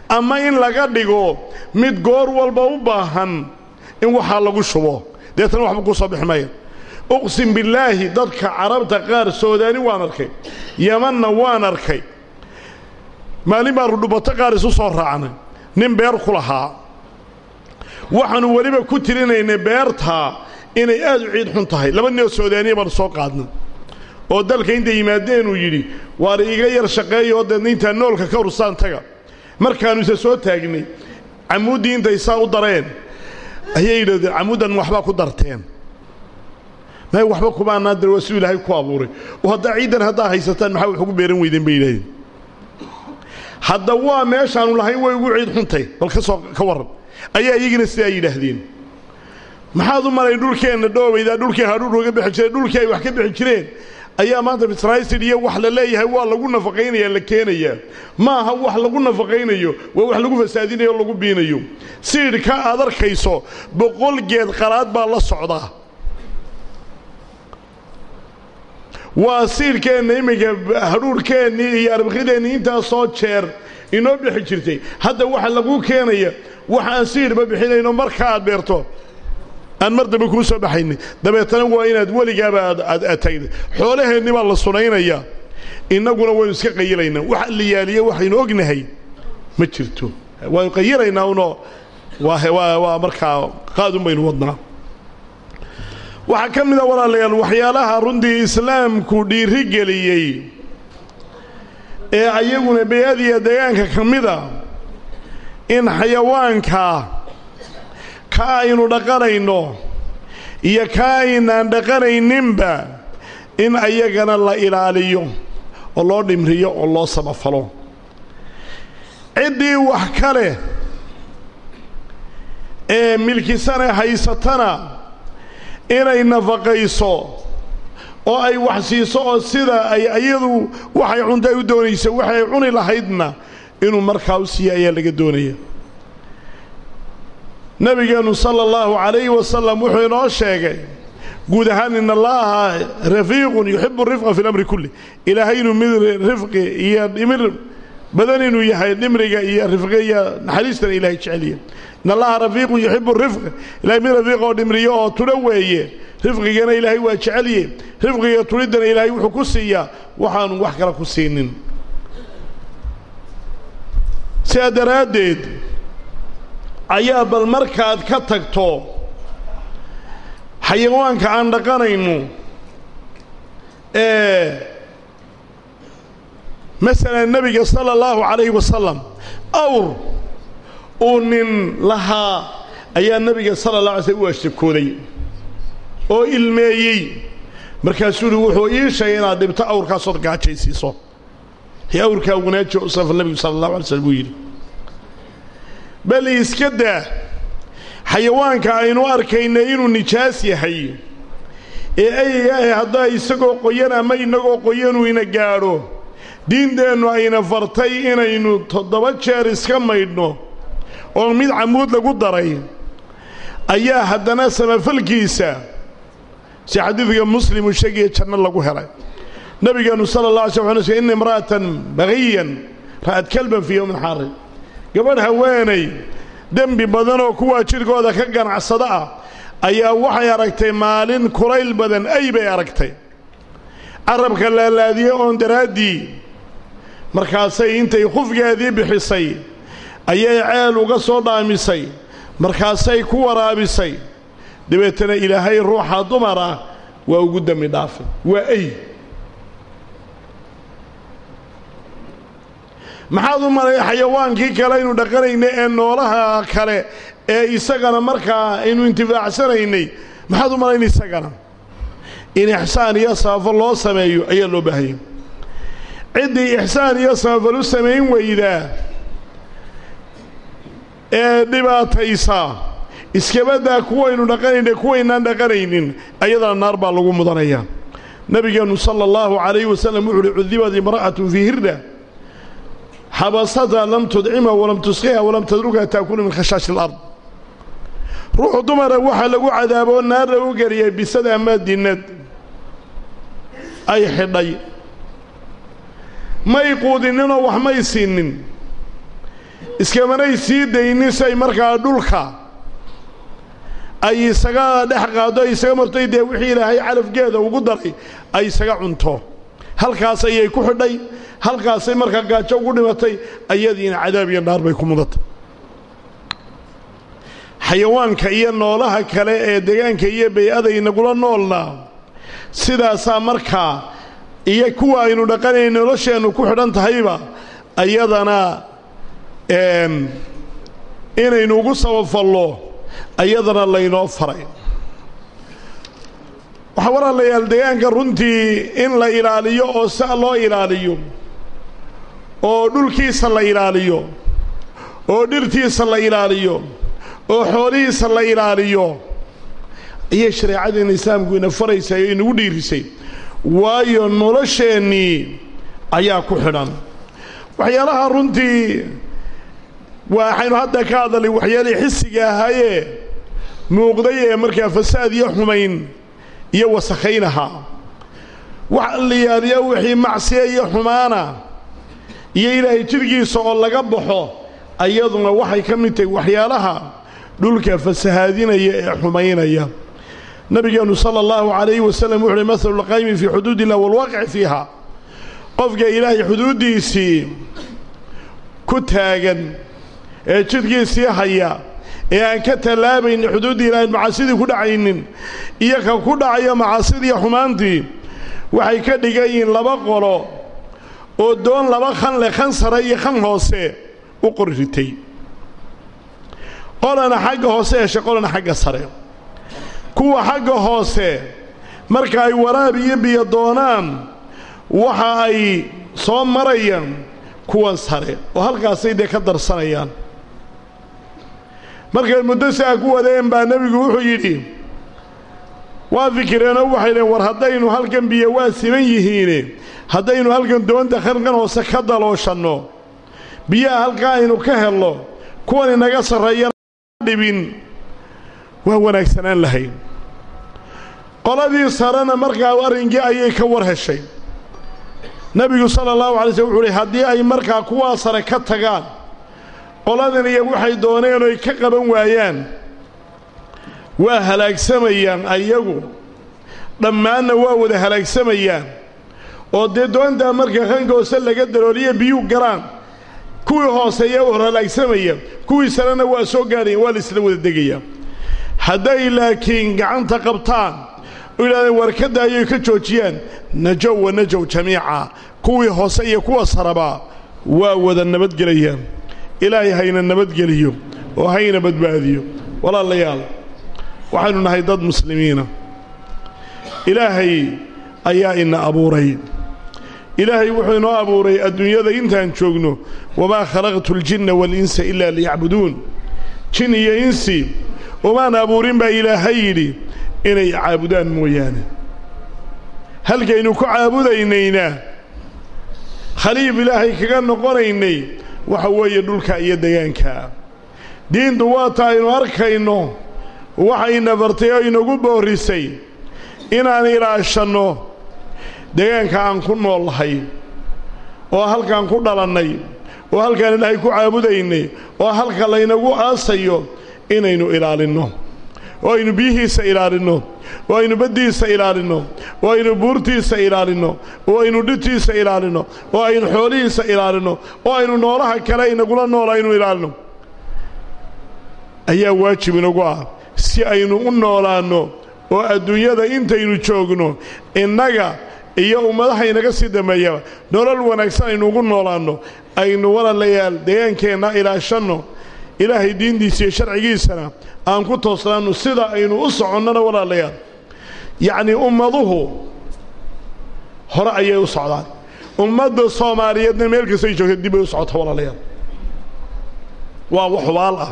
ama in laga dhigo mid goor walba u baahan in waxaa lagu shubo. Deetana waxba ku soo bixi maya uqsim billaahi dadka carabta qaar soodaani waan arkay yamanna waan arkay. Maalin baanu dhubato qaar isu soo raacnay. Nin beer ku lahaa. Waxaannu weliba ku tirinaynay beertaa inay aad u ciid xun tahay. Laba nin oo soodaaniya baanu soo qaadnay. Oo dalka intay yimaadeenuu yidhi waar iiga yar shaqeeya oo intaa noolka ka ursaan taga. Markaannu isa soo taagnay camuuddii intay saa u dareen? Ayay yidhahdeen camuuddan waxbaa ku darteen may waxba kumaanaa dar waa ilaahay ku abuuray. Oo haddaa ciiddan haddaa haysataan maxaa wax ugu beeran weydeen bay yidhahdeen hadda waa meeshaannu lahayn way ugu ciid xuntay bal ka soo ka warran. Ayaa iyagina sidaa yidhaahdeen. Maxaad u malayn dhulkeenna dhoobaydaa dhulkii hadhuur uga bixi jiray dhulkii wax ka bixi jireen? Ayaa maanta fisraysid iyo wax la leeyahay waa lagu nafaqaynayaa la keenayaa. Ma wax lagu nafaqaynayo waa wax lagu fasaadinayo o lagu biinayo. Siidhka aad arkayso boqol geed qalaad baa la socdaa waa siidhkeenna iminka hadhuurhkeennii iyo arbakhideennii intaasoo jeer inoo bixi jirtay. Hadda waxa laguu keenaya wax aan siidhba bixinayno marka aad beerto. Aan mar dambe kuu soo baxaynin dabeetana waa inaad weligaaba aad tagda xoolaheenni baa la sunaynayaa innaguna waynu iska qayilaynaa wax liyaaliye waxaynu ognahay. Ma jirto. Waanu qayilaynaa uno. Waa markaa qaadun baynu wadnaa waxaa ka mid a walaalayaal waxyaalaha runtii islaamku dhiiri geliyey ee ayaguna bay-adiya deegaanka ka mid a in xayawaanka ka aynu dhaqanayno iyo ka aynaan dhaqanayninba in ayagana la ilaaliyo oo loo dhimriyo oo loo samafalo. Ciddii wax ka leh ee milkisane haysatana inay nafaqayso oo ay wax siiso oo sida ay iyadu waxay cunta u doonaysa waxay cuni lahaydna inuu markaa u siiya ayaa laga doonaya. Nebigeennu sala allahu calayhi wasalam wuxuu inoo sheegay guud ahaan in allaaha rafiiqun yuxibu rifqa fi lamri kulli. Ilaahay inuu mid rifqi iyo dhimir badan inuu yahay dhimriga iyo rifqi iyo naxariistana ilahay jeceliya in allaha rafiiqun yuxibu rifq ilahay mid rafiiq oo dhimriyo oo tudho weeye rifqigana ilaahay waa jecelye rifqiga tudhiddana ilaahay wuxuu ku siiyaa waxaanu wax kale ku siinin sidaa daraaddeed ayaa bal markaad ka tagto xayawaanka aan dhaqanayno ee masalan nebiga sala allahu calayhi wasalam awr uu nin lahaa ayaa nebiga sala allah alay slm u ashtakooday oo ilmeeyey. Markaasuu uhi wuxuu ii sheegay inaad dhibto awrkaasood gaajaysiiso. Hee awrkaa wanaaji o safa nebigu sala allahu alay slm buu yidhi bal iska daa xayawaanka aynu arkaynay inuu nijaas yahay ee ayga ah haddaa isagoo qoyan ama innagoo qoyanuu ina gaadho diinteennu ayna fartay inaynu toddoba jeer iska maydhno oo mid camuud lagu daray ayaa haddana samafalkiisa si xadiidka muslim uu sheegaya janno lagu helay. Nebigeennu sala allah alay sl wxu sl inna imra'atan baqiyan ra'ad kalban fii yowmin xaarin gabadh haweenay dembi badan oo kuwaa jidhkooda ka ganacsada ah ayaa waxay aragtay maalin kulayl badan ay bay aragtay. Carabka laalaadiyey oon daraaddii markaasay intay khufgeedii bixisay ayay ceel uga soo dhaamisay markaasay ku waraabisay. Dabeetana ilaahay ruuxa dumar ah waa ugu dembi dhaafay. Waa ay. Maxaad u malay xayawaankii kale aynu dhaqanayna ee noolaha kale ee isagana markaa aynu intifaacsanaynay maxaad u malayn isagana? In ixsaan iyo samafal loo sameeyo ayaa loo baahayay ciddii ixsaan iyo samafal u samayn weydaa ee dhibaataysa iskabadaa kuwaynu dhaqanayna kuwaynaan dhaqanaynin. Ayadana naar baa lagu mudanayaa nebigeennu sala allahu calayhi wasalam wuxu uhi cudibad imra'atun fii hirda. Xabasata lam tudcima walam tusqiha walam tadruka taakulu min khashaashi alard. Ruuxu dumara waxaa lagu cadaaboo naar lagu geliyay bisad ama dinad ay xidhay. May quudininoo wax may siinin iskamanay sii daynin say markaa dhulka. Ay isaga dhex qaaddo ay isaga martay dee wixii ilaahay calafgeeda ugu daray ay isaga cunto. Halkaas ayay ku xidhay halkaasay markaa gaajo ugu dhimatay ayadiina cadaab iyo naar bay ku mudatay xayawaanka iyo noolaha kale ee deegaanka iyo bay-ada inagula noolnaa sidaasaa markaa iyo kuwa aynu dhaqanay nolosheennu ku xidhan tahayba ayadana inaynu ugu sabafallo ayadana laynoo faray. Waxaa walaalayaal deegaanka runtii in la ilaaliyo oo saa loo ilaaliyo oo dhulkiisa la ilaaliyo oo dhirtiisa la ilaaliyo oo xoolihiisa la ilaaliyo ayay shareecadeenna islaamku ina faraysay oo inagu dhiirisay. Waayo nolosheennii ayaa ku xidhan. Waxyaalaha runtii waxaynu hadda ka hadalay waxyaalihii xisiga ahaayee muuqday ee markaa fasaad iyo xumayn iyo wasakhaynaha wax liyaaliya wixii macsiya iyo xumaana iyo ilaahay jidhkiisa oo laga baxo ayaduna waxay ka mid tahay waxyaalaha dhulka fasahaadinaya ee xumaynaya. Nabigeennu sala allahu calayhi wasalam wuxu uhi mahalu lqaymi fii xuduud illah walwaaqici fiiha. Qofka ilaahay xuduuddiisii ku taagan ee jidkiisii haya ee aan ka tallaabaynin xuduuddii ilaahayn macaasidii ku dhacaynin iyo kan ku dhacaya macaasidii xumaantii waxay ka dhigan yihiin laba qolo oo doon laba khan leh khan sare iyo khan hoose u qorritay qolana xagga hoose heshay qolana xagga sare. Kuwa xagga hoose marka ay waraab iyo biyo doonaan waxa ay soo marayaan kuwan sare oo halkaasay dee ka darsanayaan markay muddo saa ku wadeen baa nebigu wuxuu yidhi waa fikireenoo waxay dhaheen war haddaynu halkan biyo waa siman yihiine haddaynu halkan doonta kharqan hoose ka dalooshanno biyaha halkaa aynu ka helno kuwan inaga sarreeyana dhibin. Waa wanaagsanaan lahayn qoladii sarena markaa arrinkii ayay ka war heshay. Nebigu sala allahu alay slm wuxu uhi haddii ay markaa kuwaa sare ka tagaan qoladan iyo waxay dooneen oy ka qaban waayaan. Waa halaagsamayaan ayagu. Dhammaanna waa wada halaagsamayaan oo dee doontaa marka khanka hoose laga darooliya biyuu galaan kuwii hooseeya hor halaagsamaya kuwii sarena waa soo gaadhayan waa la isla wada degayaa. Hadday laakiin gacanta qabtaan oo yidhahdeen warkadda ayay ka joojiyaan. Najow wa najow jamiica. Kuwii hoose iyo kuwa saraba waa wada nabadgelayaan ilaahay hayna nabadgeliyo oo hayna badbaadiyo. Walaalayaal waxaynu nahay dad muslimiina. Ilaahay ayaa ina abuuray. Ilaahay wuxuu inoo abuuray adduunyada intaan joogno wamaa khalaqtu aljinna waalinsa ilaa liyacbuduun. Jin iyo insi umaan abuurin baa ilaahay yidhi inay caabudaan mooyaane. Halkaynu ku caabudaynayna khaliif ilaahay kaga noqonaynay waxa weeye dhulka iyo degaankaa diintu waa ta aynu arkayno waxayna bartay oo inagu boorrisay inaan ilaashanno degaanka aan ku nool nahay oo halkaan ku dhalannay oo halkaan ilaahay ku caabudaynay oo halka laynagu aasayo inaynu ilaalinno oo aynu biyihiisa ilaalinno. Oo aynu baddiisa ilaalinno. Oo aynu buurtiisa ilaalinno. Oo aynu dhitiisa ilaalinno. Oo aynu xoolihiisa ilaalinno. Oo aynu noolaha kale inagula nool aynu ilaalinno. Ayaa waajib inagu ah. Si aynu u noolaanno oo adduunyada intaynu joogno innaga iyo ummadaha inaga sii dambeeyaba nolol wanaagsan aynu ugu noolaanno. Aynu walaalayaal degaankeenna ilaashanno ilaahay diintiisa iyo sharcigiisana aan ku toosnaanno sida aynu u soconnona walaalayaal. Yacnii ummaduhu hore ayay u socdaan. Ummadda soomaaliyeedna meel kastay joogta dib bay u socota walaalayaal. Waa wax hubaal ah.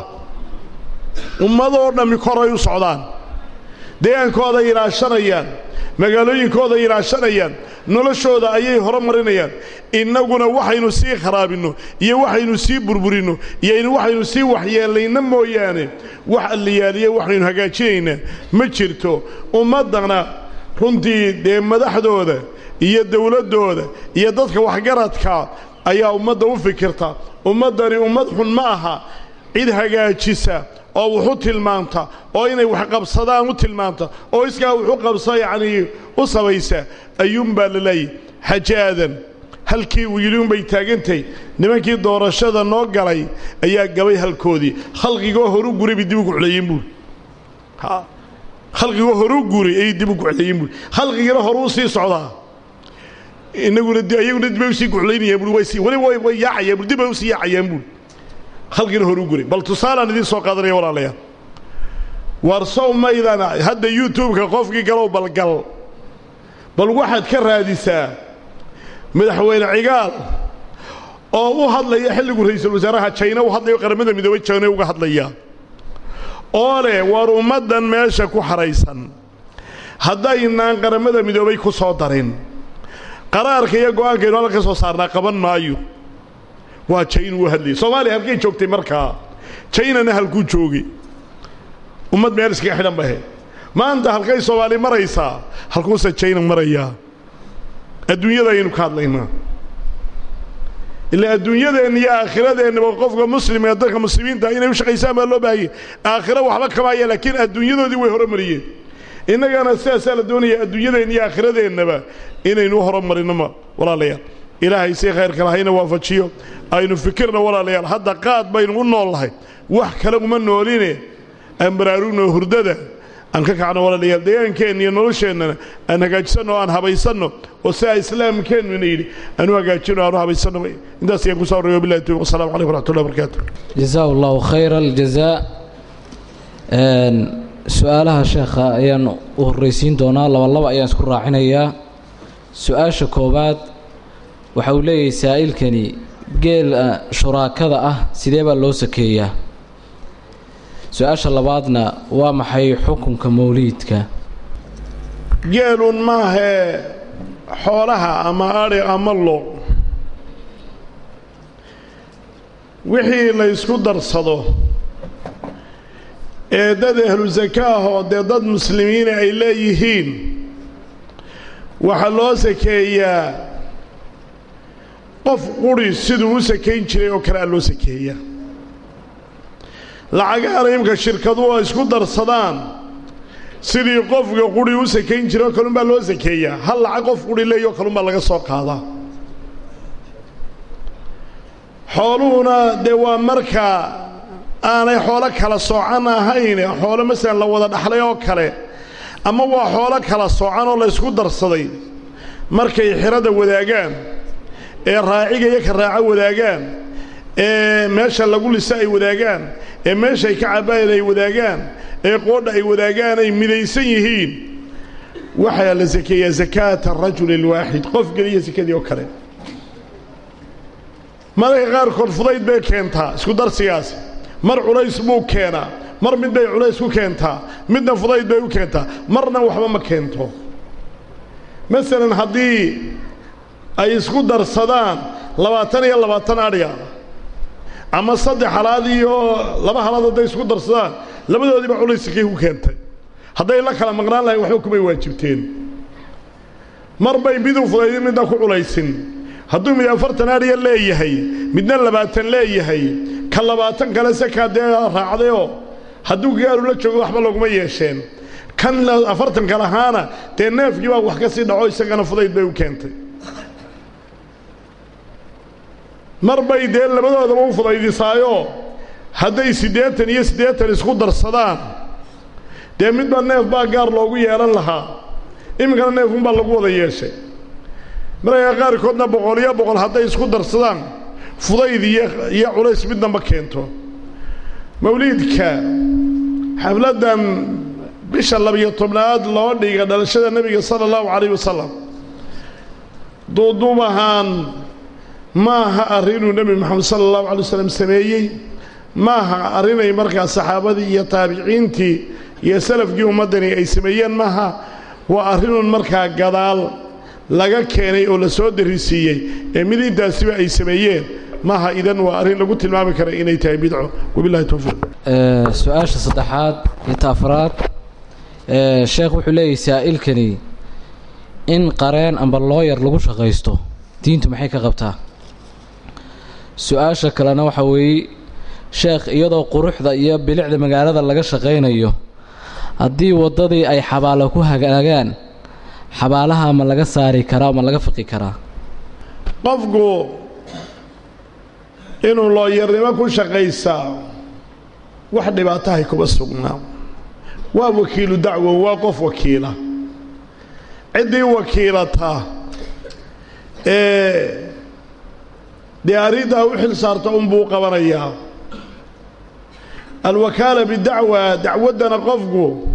Ummadoo dhammi koray u socdaan. Degaankooday ilaashanayaan magaalooyinkooda ilaashanayaan noloshooda ayay horumarinayaan. Innaguna waxaynu sii kharaabinno iyo waxaynu sii burburinno iyo waxaynu sii waxyeellayna mooyaane. Wax alliyaaliya waxaynu hagaajinaynaa. Ma jirto ummaddana runtii dee madaxdooda iyo dawladdooda iyo dadka waxgaradka ayaa ummadda u fikirta. Ummaddani ummad xun ma aha. Cid hagaajisa oo wuxu tilmaamta oo inay wax qabsadaan u tilmaamta oo iskaa wuxu qabsa yacnii u sabaysa ayuunbaa la leeyahy xaji aadan halkii uu yidhi unbay taagantahay nimankii doorashada noo galay ayaa gabay halkoodii. Khalqigoo horu guray bay dib u gucleeyeen buuri khalqigoo horu guray ayay dib u gucleeyeen buuri khalqigina horu sii socdaa. Inaguna iyaguna dib bay u sii guclaynayaan buuri weli way yaacayaan dib bay u sii yaacayaan buuri khalqina horu guray bal tusaalaan idiin soo qaadanaya walaalayaal war sow maydana hadda youtubeka qofkii galow balgal bal waxaad ka raadisaa madaxweyne cigaal oo u hadlaya xilligu ra'iisul wasaaraha jayna u hadlayo qaramada midoobay jayna uga hadlaya. Oo leh war ummaddan meesha ku xaraysan haddaynaan qaramada midoobay ku soo darin. Qaraarka iyo go'aankaynu halka ka soo saarnaa qaban maayo waa jayn uu hadlayay soomaaliya halkay joogtay markaa jaynana halkuu joogay ummad meel iskaga xidhan ba ahayd maanta halkay soomaali maraysaa halkuuse jayna marayaa adduunyada ayaynu ka hadlaynaa. Ila adduunyadeenna iyo aakhiradeennaba qofka muslimka dadka muslimiinta inay u shaqaysaan baa loo baahayay aakhiro waxba kamaaya laakiin adduunyadoodii way horumariyeen. Innagana sidaasaa la doonaya adduunyadeenna iyo aakhiradeennaba inaynu u horumarino ma walaalayaal ilaahay si khayrka lahayna waafajiyo. Aynu fikirna walaalayaal hadda qaad baynu u nool lahay wax kale uma nooline. Aan baraarugno hurdada. Aan ka kacno walaalayaal deegaankeenna iyo nolosheennana aan hagaajisanno o aan habaysanno. Oo sidaa islaamkeennuna yidhi aanu hagaajino aanu habaysanno. Intaas ayaan ku soo horreeyo billahi tawfiq wassalamu calaykum waraxmatullahi wabarakaatu jasaa allahu khayra aljazaa su'aalaha sheekha ayaan u horraysiin doonaa laba laba ayaan isku raacinayaa. Su'aasha koowaad waxa uu leeyahay saa'ilkani geela shuraakada ah sidee baa loo sakeeyaa? Su'aasha labaadna waa maxay xukunka mawliidka? Geelun maahee xoolaha ama adhi ama lo. Wixii la ysku darsado ee dad ahlu saka ahoo dee dad muslimiina ay leeyihiin waxaa loo sakeeyaa qof quri siduu u sakayn jiray oo kale a loo sakeeyaa lacagaana imka shirkaduhu ay isku darsadaan sidii qofka quri u sakayn jiray oo kalunbaa loo sakeeyaa hal lacag qof quri leeyo o kalunbaa laga soo qaadaa xooluhuna dee waa markaa aanay xoolo kala soocan ahayn xoolo masalan la wada dhaxlay oo kale ama waa xoolo kala soocan oo la ysku darsaday markay xirada wadaagaan ee raaciga iyo ka raaco wadaagaan ee meesha lagu lisa ay wadaagaan ee meeshaay ka cabaayeen ay wadaagaan ee qoodha ay wadaagaan ay midaysan yihiin. Waxaa la sakeeyaa sakaata arajuli alwaaxid qof geliya sakadii oo kale. Mararka qaarkood fudayd bay keentaa isku darsigaasi mar culays buu keenaa mar mid bay culays ku keentaa midna fudayd bay u keentaa marna waxba ma keento. Masalan haddii ay isku darsadaan labaatan iyo labaatan adhiga ama saddex halaad iyo laba halaad hadday isku darsadaan labadoodiiba culays sakay ku keentay. Hadday la kala maqnaan lahayn waxba kumay waajibteen. Mar bay miduu fudaydin midna ku culaysin. Hadduu mid afartan adhiya leeyahay midna labaatan leeyahay ka labaatan kale sakaa dee raacdayoo hadduu gaaru la joogo waxba laguma yeesheen. Kan afartanka lahaana dee neefkii baa wax ka sii dhaco isagana fudayd bay u keentay mar bay dee labadoodaba u fudaydisaayoo hadday siddeetan iyo siddeetan isku darsadaan. Dee midba neef baa gaar loogu yeelan lahaa. Iminkana neefkunbaa lagu wada yeeshay. Mararka qaarkoodna boqol iyo boqol hadday isku darsadaan. Fudayd iyo iyo culays midna ma keento. Mawliidka xafladdan bisha labiyo tobnaad loo dhiga dhalashada nebiga sala allahu calayh wasalam duuduub ahaan ma aha arrinuu nebi moxamed sala allahu alay wasalam sameeyey? Ma aha arrinay markaa saxaabadii iyo taabiciintii iyo salafkii ummaddani ay sameeyeen maaha? Waa arrinun markaa gadaal laga keenay oo la soo darisiiyey ee mid intaasiba ay sameeyeen. Maaha idan waa arrin lagu tilmaami kara inay tahay bidco. Wabillahi towfiiq su'aasha saddexaad iyo ta afraad sheekh wuxuu leeyahy saa'ilkani in qareen amba looyar lagu shaqaysto diintu maxay ka qabtaa su'aasha kalena waxaa weeye sheekh iyadoo quruxda iyo bilicda magaalada laga shaqaynayo haddii waddadii ay xabaalo ku hagaagaan xabaalaha ma laga saari karaa ma laga fiqi karaa? Qofku inuu looyarnimo ku shaqaysaa wax dhibaatahay kuma sugnaa waa wakiilu dacwo waa qof wakiila. Ciddii wakiilata ee dee arrintaa u xil saarta unbuu qabanayaa. Alwakaala bidacwa dacwaddana qofku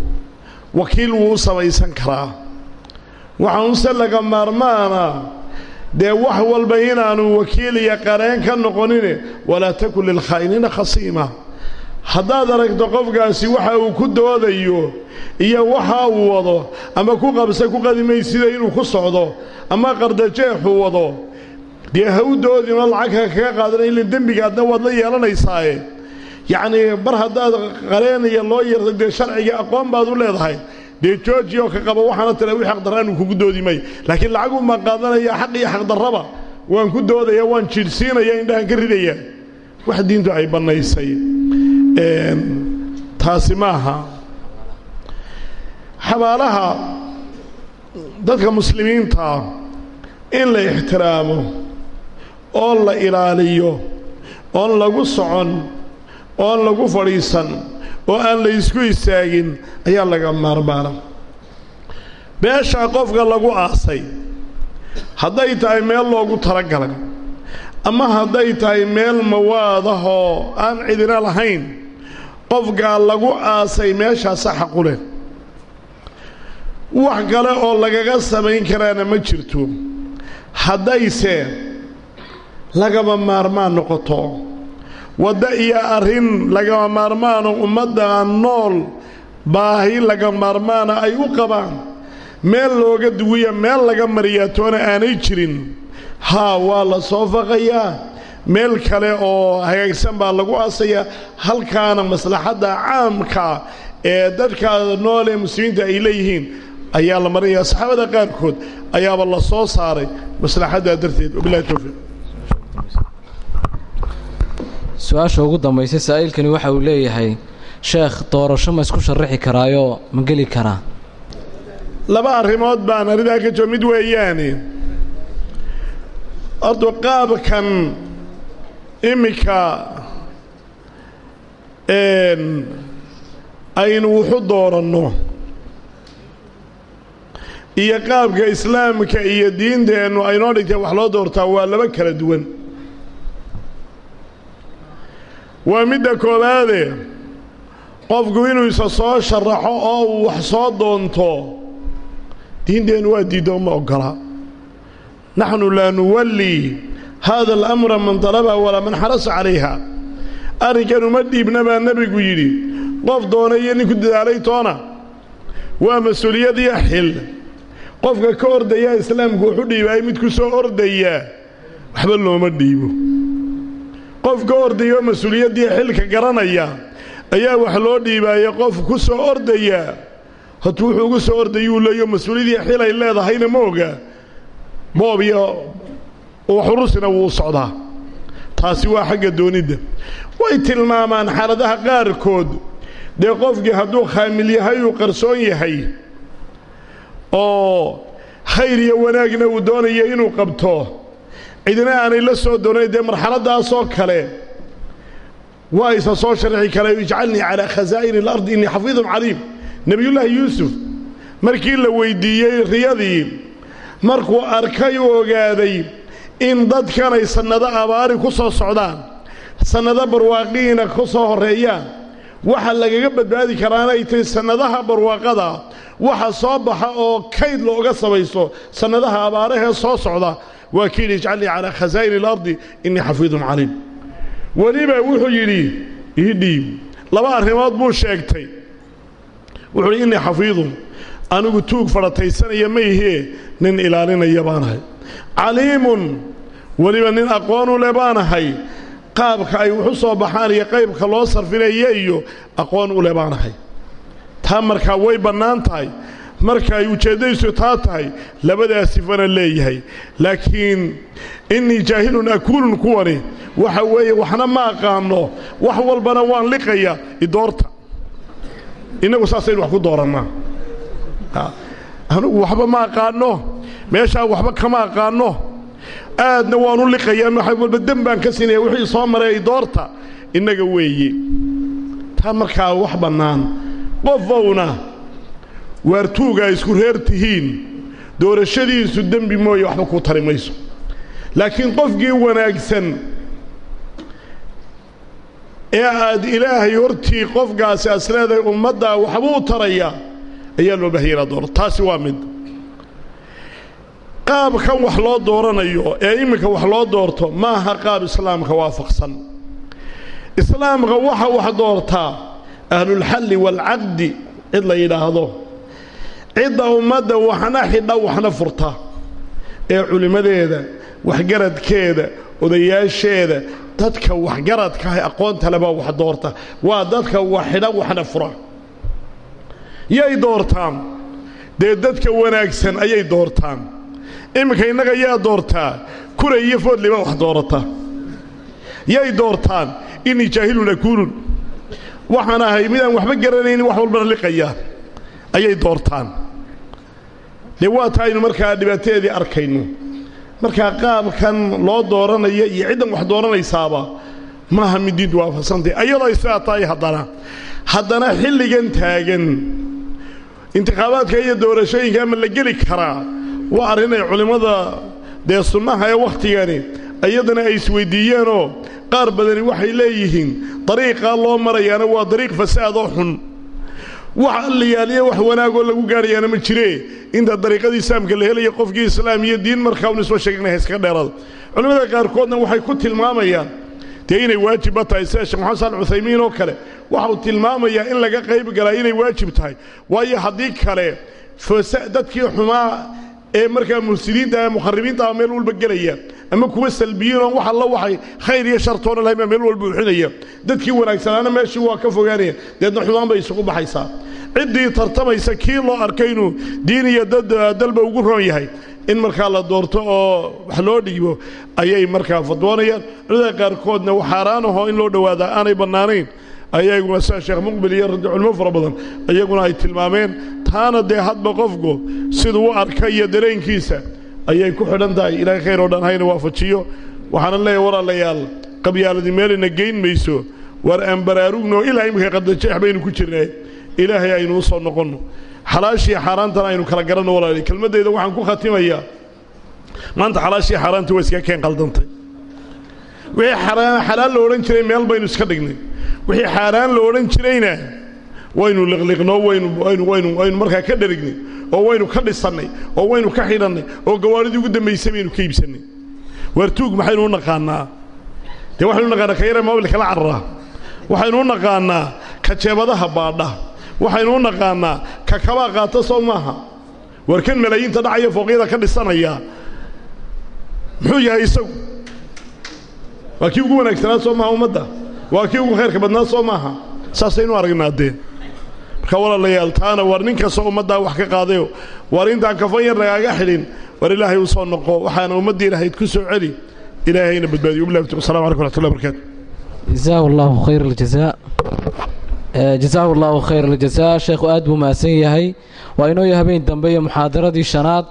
wakiil wuu u samaysan karaa. Waxaanuse laga maarmaana dee wax walba inaanu wakiil iyo qareen ka noqonine walaa takun lilkhaa'iniina khasiima. Haddaad aragto qofkaasi waxa uu ku doodayo iyo waxa uu wado ama ku qabsa ku qadimaysida inuu ku socdo ama qardajeexuu wado dee ha u doodinoo lacagka kaga qaadana ila dembigaadna waad la yeelanaysaaye yacnii mar haddaad qareenaya loo yarta dee sharciga aqoon baad u leedahay. Dee jooji oo ka qaba waxaana tale wii xaqdarra kugu doodi maayo laakiin lacagun baan qaadanaya xaq iyo xaqdarraba waan ku doodaya waan jidhsiinaya indhahan ka ridaya. Wax diintu ay bannaysay. Taasi maaha xabaalaha dadka muslimiintaa in la ixtiraamo oo la ilaaliyo oon lagu socon oon lagu fadhiisan oo aan la isku istaagin ayaa laga maarmaana beeshaa qofka lagu aasay hadday tahay meel loogu talagalay ama hadday tahay meel mawaadahoo aan cidina lahayn qofkaa lagu aasay meeshaasa xaqu leh. Wax kale oo lagaga samayn karaana ma jirto. Haddayse lagama maarmaan noqoto. Waddo iyo arrin lagama maarmaano ummadda nool baahi laga maarmaana ay u qabaan. Meel looga duwiya meel laga mariyaa toona aanay jirin. Haa waa la soo faqayaa. Meel kale oo hagaagsan baa lagu aasayaa. Halkaana maslaxadda caamka ee dadka nool ee muslimiinta ay leeyihiin ayaa la marinayaa saxaabada qaarkood ayaaba la soo saaray maslaxaddaa darteed. Wabilahi towfiiq su'aasha ugu dambaysa saa'ilkani waxa uu leeyahay sheekh doorasho ma isku sharaxi karaayoo ma geli karaa laba arrimood baan arrintaa ka joo mid weeyaane horta qaabkan iminka aynu wuxu dooranno iyo qaabka islaamka iyo diinteennu aynoo dhigteen wax loo doortaa waa laba kala duwan waa midda koowaade qofku inuu isa soo sharaxo oo uu wax soo doonto diinteennu waa diiddo ma oggola naxnu laa nuwallii haada alamra man talabaha walaa man xarasa calayha. Arrinkan uma dhiibna baa nebigu yidhi qof doona ninku dadaalay toona. Waa mas'uuliyad iyo xil. Qofka ka ordaya islaamku wuxu dhiibaay mid ku soo ordayaa waxba looma dhiibo qof ka ordayoo mas'uuliyaddii xilka garanaya ayaa wax loo dhiibaaye qof ku soo ordayaa horta wuxuu ugu soo ordayuu leeyo mas'uuliyadii xil ay leedahayna ma oga. Boob iyo waxurusina wuu socdaa taasi waa xagga doonidda way tilmaamaan xaaladaha qaarkood. Dee qofkii hadduu khaamil yahay uu qarsoon yahay oo khayr iyo wanaagna uu doonayo inuu qabto cidina aanay la soo doonayn dee marxaladdaasoo kale waa isa soo sharxi kara ijcalnii calaa khasaa'ini alardi innii xafiidun caliim. Nebiyullaahi yuusuf markii la weyddiiyey riyadii markuu arkay u ogaaday in dadkanay sannado abaari ku soo socdaan sannado barwaaqiina ku soo horreeyaan waxa lagaga badbaadi karaana ay tahay sannadaha barwaaqada waxa soo baxa oo kayd looga samayso sannadaha abaarahee soo socda alardi innii xafiidun caliim. Weliba wuxuu yidhi ii dhiib laba arrimood buu sheegtay. Wuxuu yidhi innii xafiidun anigu tuug fadhataysanaya ma ihie nin ilaalinaya baanahay caliimun weliba nin aqoonu leh baanahay qaabka ay wuxu soo baxaan iyo qaybka loo sarfinaya iyo aqoon u leh baanahay taa markaa way bannaan tahay marka ay ujeeddadiisu taa tahay labadaa sifana leeyahay. Laakiin innii jaahilun akuulun kuwani waxa weeye waxna ma aqaanno wax walbana waan liqaya idoorta. Innagu saasaynu wax ku doorannaa. Anugu waxba ma aqaanno meeshaa waxba kama aqaanno aadna waanu liqayaa wax walba dem baan ka siinaya wixii soo maray idoorta. Innaga weeye taa markaa wax bannaan. Qofowna waartuugaa isku reer tihiin doorashadiisu dembi mooye waxba kuu tari mayso. Laakiin qofkii wanaagsan ee aad ilaahay hortii qofkaasi as leedahay ummaddaa waxbuu taraya ayaa loo bahaya inaad doorto taasi waa mid. Qaabkan wax loo dooranayo ee iminka wax loo doorto ma aha qaab islaamka waafaqsan. Islaamka waxa wax doortaa ahlulxalli waalcaqdi cid la yidhaahdo cidda ummadda waxna xidha waxna furta. Ee culimmadeeda waxgaradkeeda odayaasheeda dadka waxgaradka ah aqoonta lebaa wax doorta. Waa dadka wax xidha waxna fura. Yay doortaan. Dee dadka wanaagsan ayay doortaan. Iminka innaga yaa doortaa kuray iyo foodliba wax doorata. Yay doortaan. Innii jaahilun akuunun waxaan ahay midaan waxba garanaynin wax walbana liqaya. Ayay doortaan dee waa ta aynu markaa dhibaatadeedii arkayno. Markaa qaabkan loo dooranaya iyo ciddan wax dooranaysaaba maaha mid diintu waafaqsantay ayadoo ay tahay haddana haddana xilligan taagan intikhaabaadka iyo doorashooyinka ama la geli karaa waa arrin ay culimmada dee sunnaha ee wakhtigani iyadana ay isweyddiiyeenoo qaar badani waxay leeyihiin dariiqaa loo marayaana waa dariiq fasaadoo xun wax alliyaaliya wax wanaagoo lagu gaadhayaana ma jiree. Inta dariiqadii islaamka la helaya qofkii islaam diin markaa un isoo sheegna heeska dheerada culimmada qaarkoodna waxay ku tilmaamayaan dee inay waajibba tahay sida sheekh maxamed saal cuthaymiin oo kale. Waxa uu tilmaamayaa in laga qayb galaa inay waajib tahay. Waayo haddii kale dadkii xumaa ee markaa mufsidiinta ee mukharibiinta a meel walba gelaya ama kuwa salbiyiinoo wax alla waxay khayr iyo shartoona lahayn baa meel walba buuxinaya. Dadkii wanaagsanaana meeshii waa ka fogaanaya. Deedna xumaan bay isugu baxaysaa ciddii tartamaysa kii loo arkay inuu diin iyo dalba ugu roon yahay. In markaa la doorto oo wax loo dhiibo ayay markaa fadwoonayaan culimada qaarkoodna xaaraanahoo in loo dhowaadaa aanay bannaanayn. Ayaguna sida sheekh muqbil iyo culimo fara badan iyaguna ay tilmaameen taana dee hadba qofku siduu u arka iyo dareenkiisa. Ayay ku xidhan tahay ilaahay khayr oo dhan hayna waafajiyo waxaana leeyahay walaalayaal qabyaaladii meelayna geyn mayso. War aan baraarugno ilaa imika qadajeex baynu ku jirnay ilaahay aynu u soo noqonno. Xalaashii xaaraantana aynu kala garanno walaaliy kelmaddayda waxaan ku khatimayaa maanta xalaashii xaaraantii waa iska keen qaldantay. Wixii xalaal la odhan jiray meel baynu iska dhignay. Wixii xaaraan la odhan jirayna waynu liqliqno waynu waynu waynu waynu markaa ka dherignay oo waynu ka dhisannay oo waynu ka xidhannay oo gawaaridii ugu dambaysay baynu ka iibsannay. Waartuug maxaynu u naqaannaa dee waxaynu u naqaannaa ka yare moobilka la carara waxaynu u naqaannaa ka jeebadaha baadha waxaynu u naqaannaa ka kabaa qaata soo maaha. War kan malaayiinta dhacaya fooqyada ka dhisanaya muxuu yahay isagu? Waa kii ugu wanaagsanaa soo maaha ummadda? Waa kii ugu khayrka badnaa soo maaha? Saasaynu aragnaa dee. Marka walaalayaal taana war nin kastoo ummaddaa wax ka qaadayo war intaan kafan yar lagaaga xidhin war ilaahay u soo noqo waxaana ummaddii ilahayd ku soo celi. Ilaahayna badbaadiyo. Billahi tawfiiq. Assalamu calaykum waraxmatullahi wabarakatu jazaahu allahu khayr aljazaa jazaahu allahu khayr aljazaa sheekhu aad buu mahadsan yahay waa inoo habeen dambe iyo muxaadaradii shanaad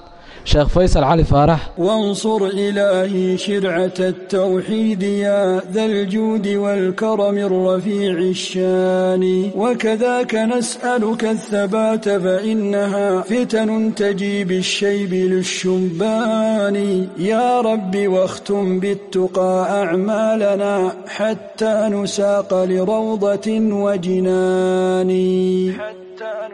sheekh faysal cali faarax وانصر إلهي شرعة التوحيد يا ذا الجود والكرم الرفيع الشان وكذاك نسألك الثبات فإنها فتن تجي بالشيب للشبان يا رب واختم بالتقى أعمالنا حتى نساق لروضة وجنان حتى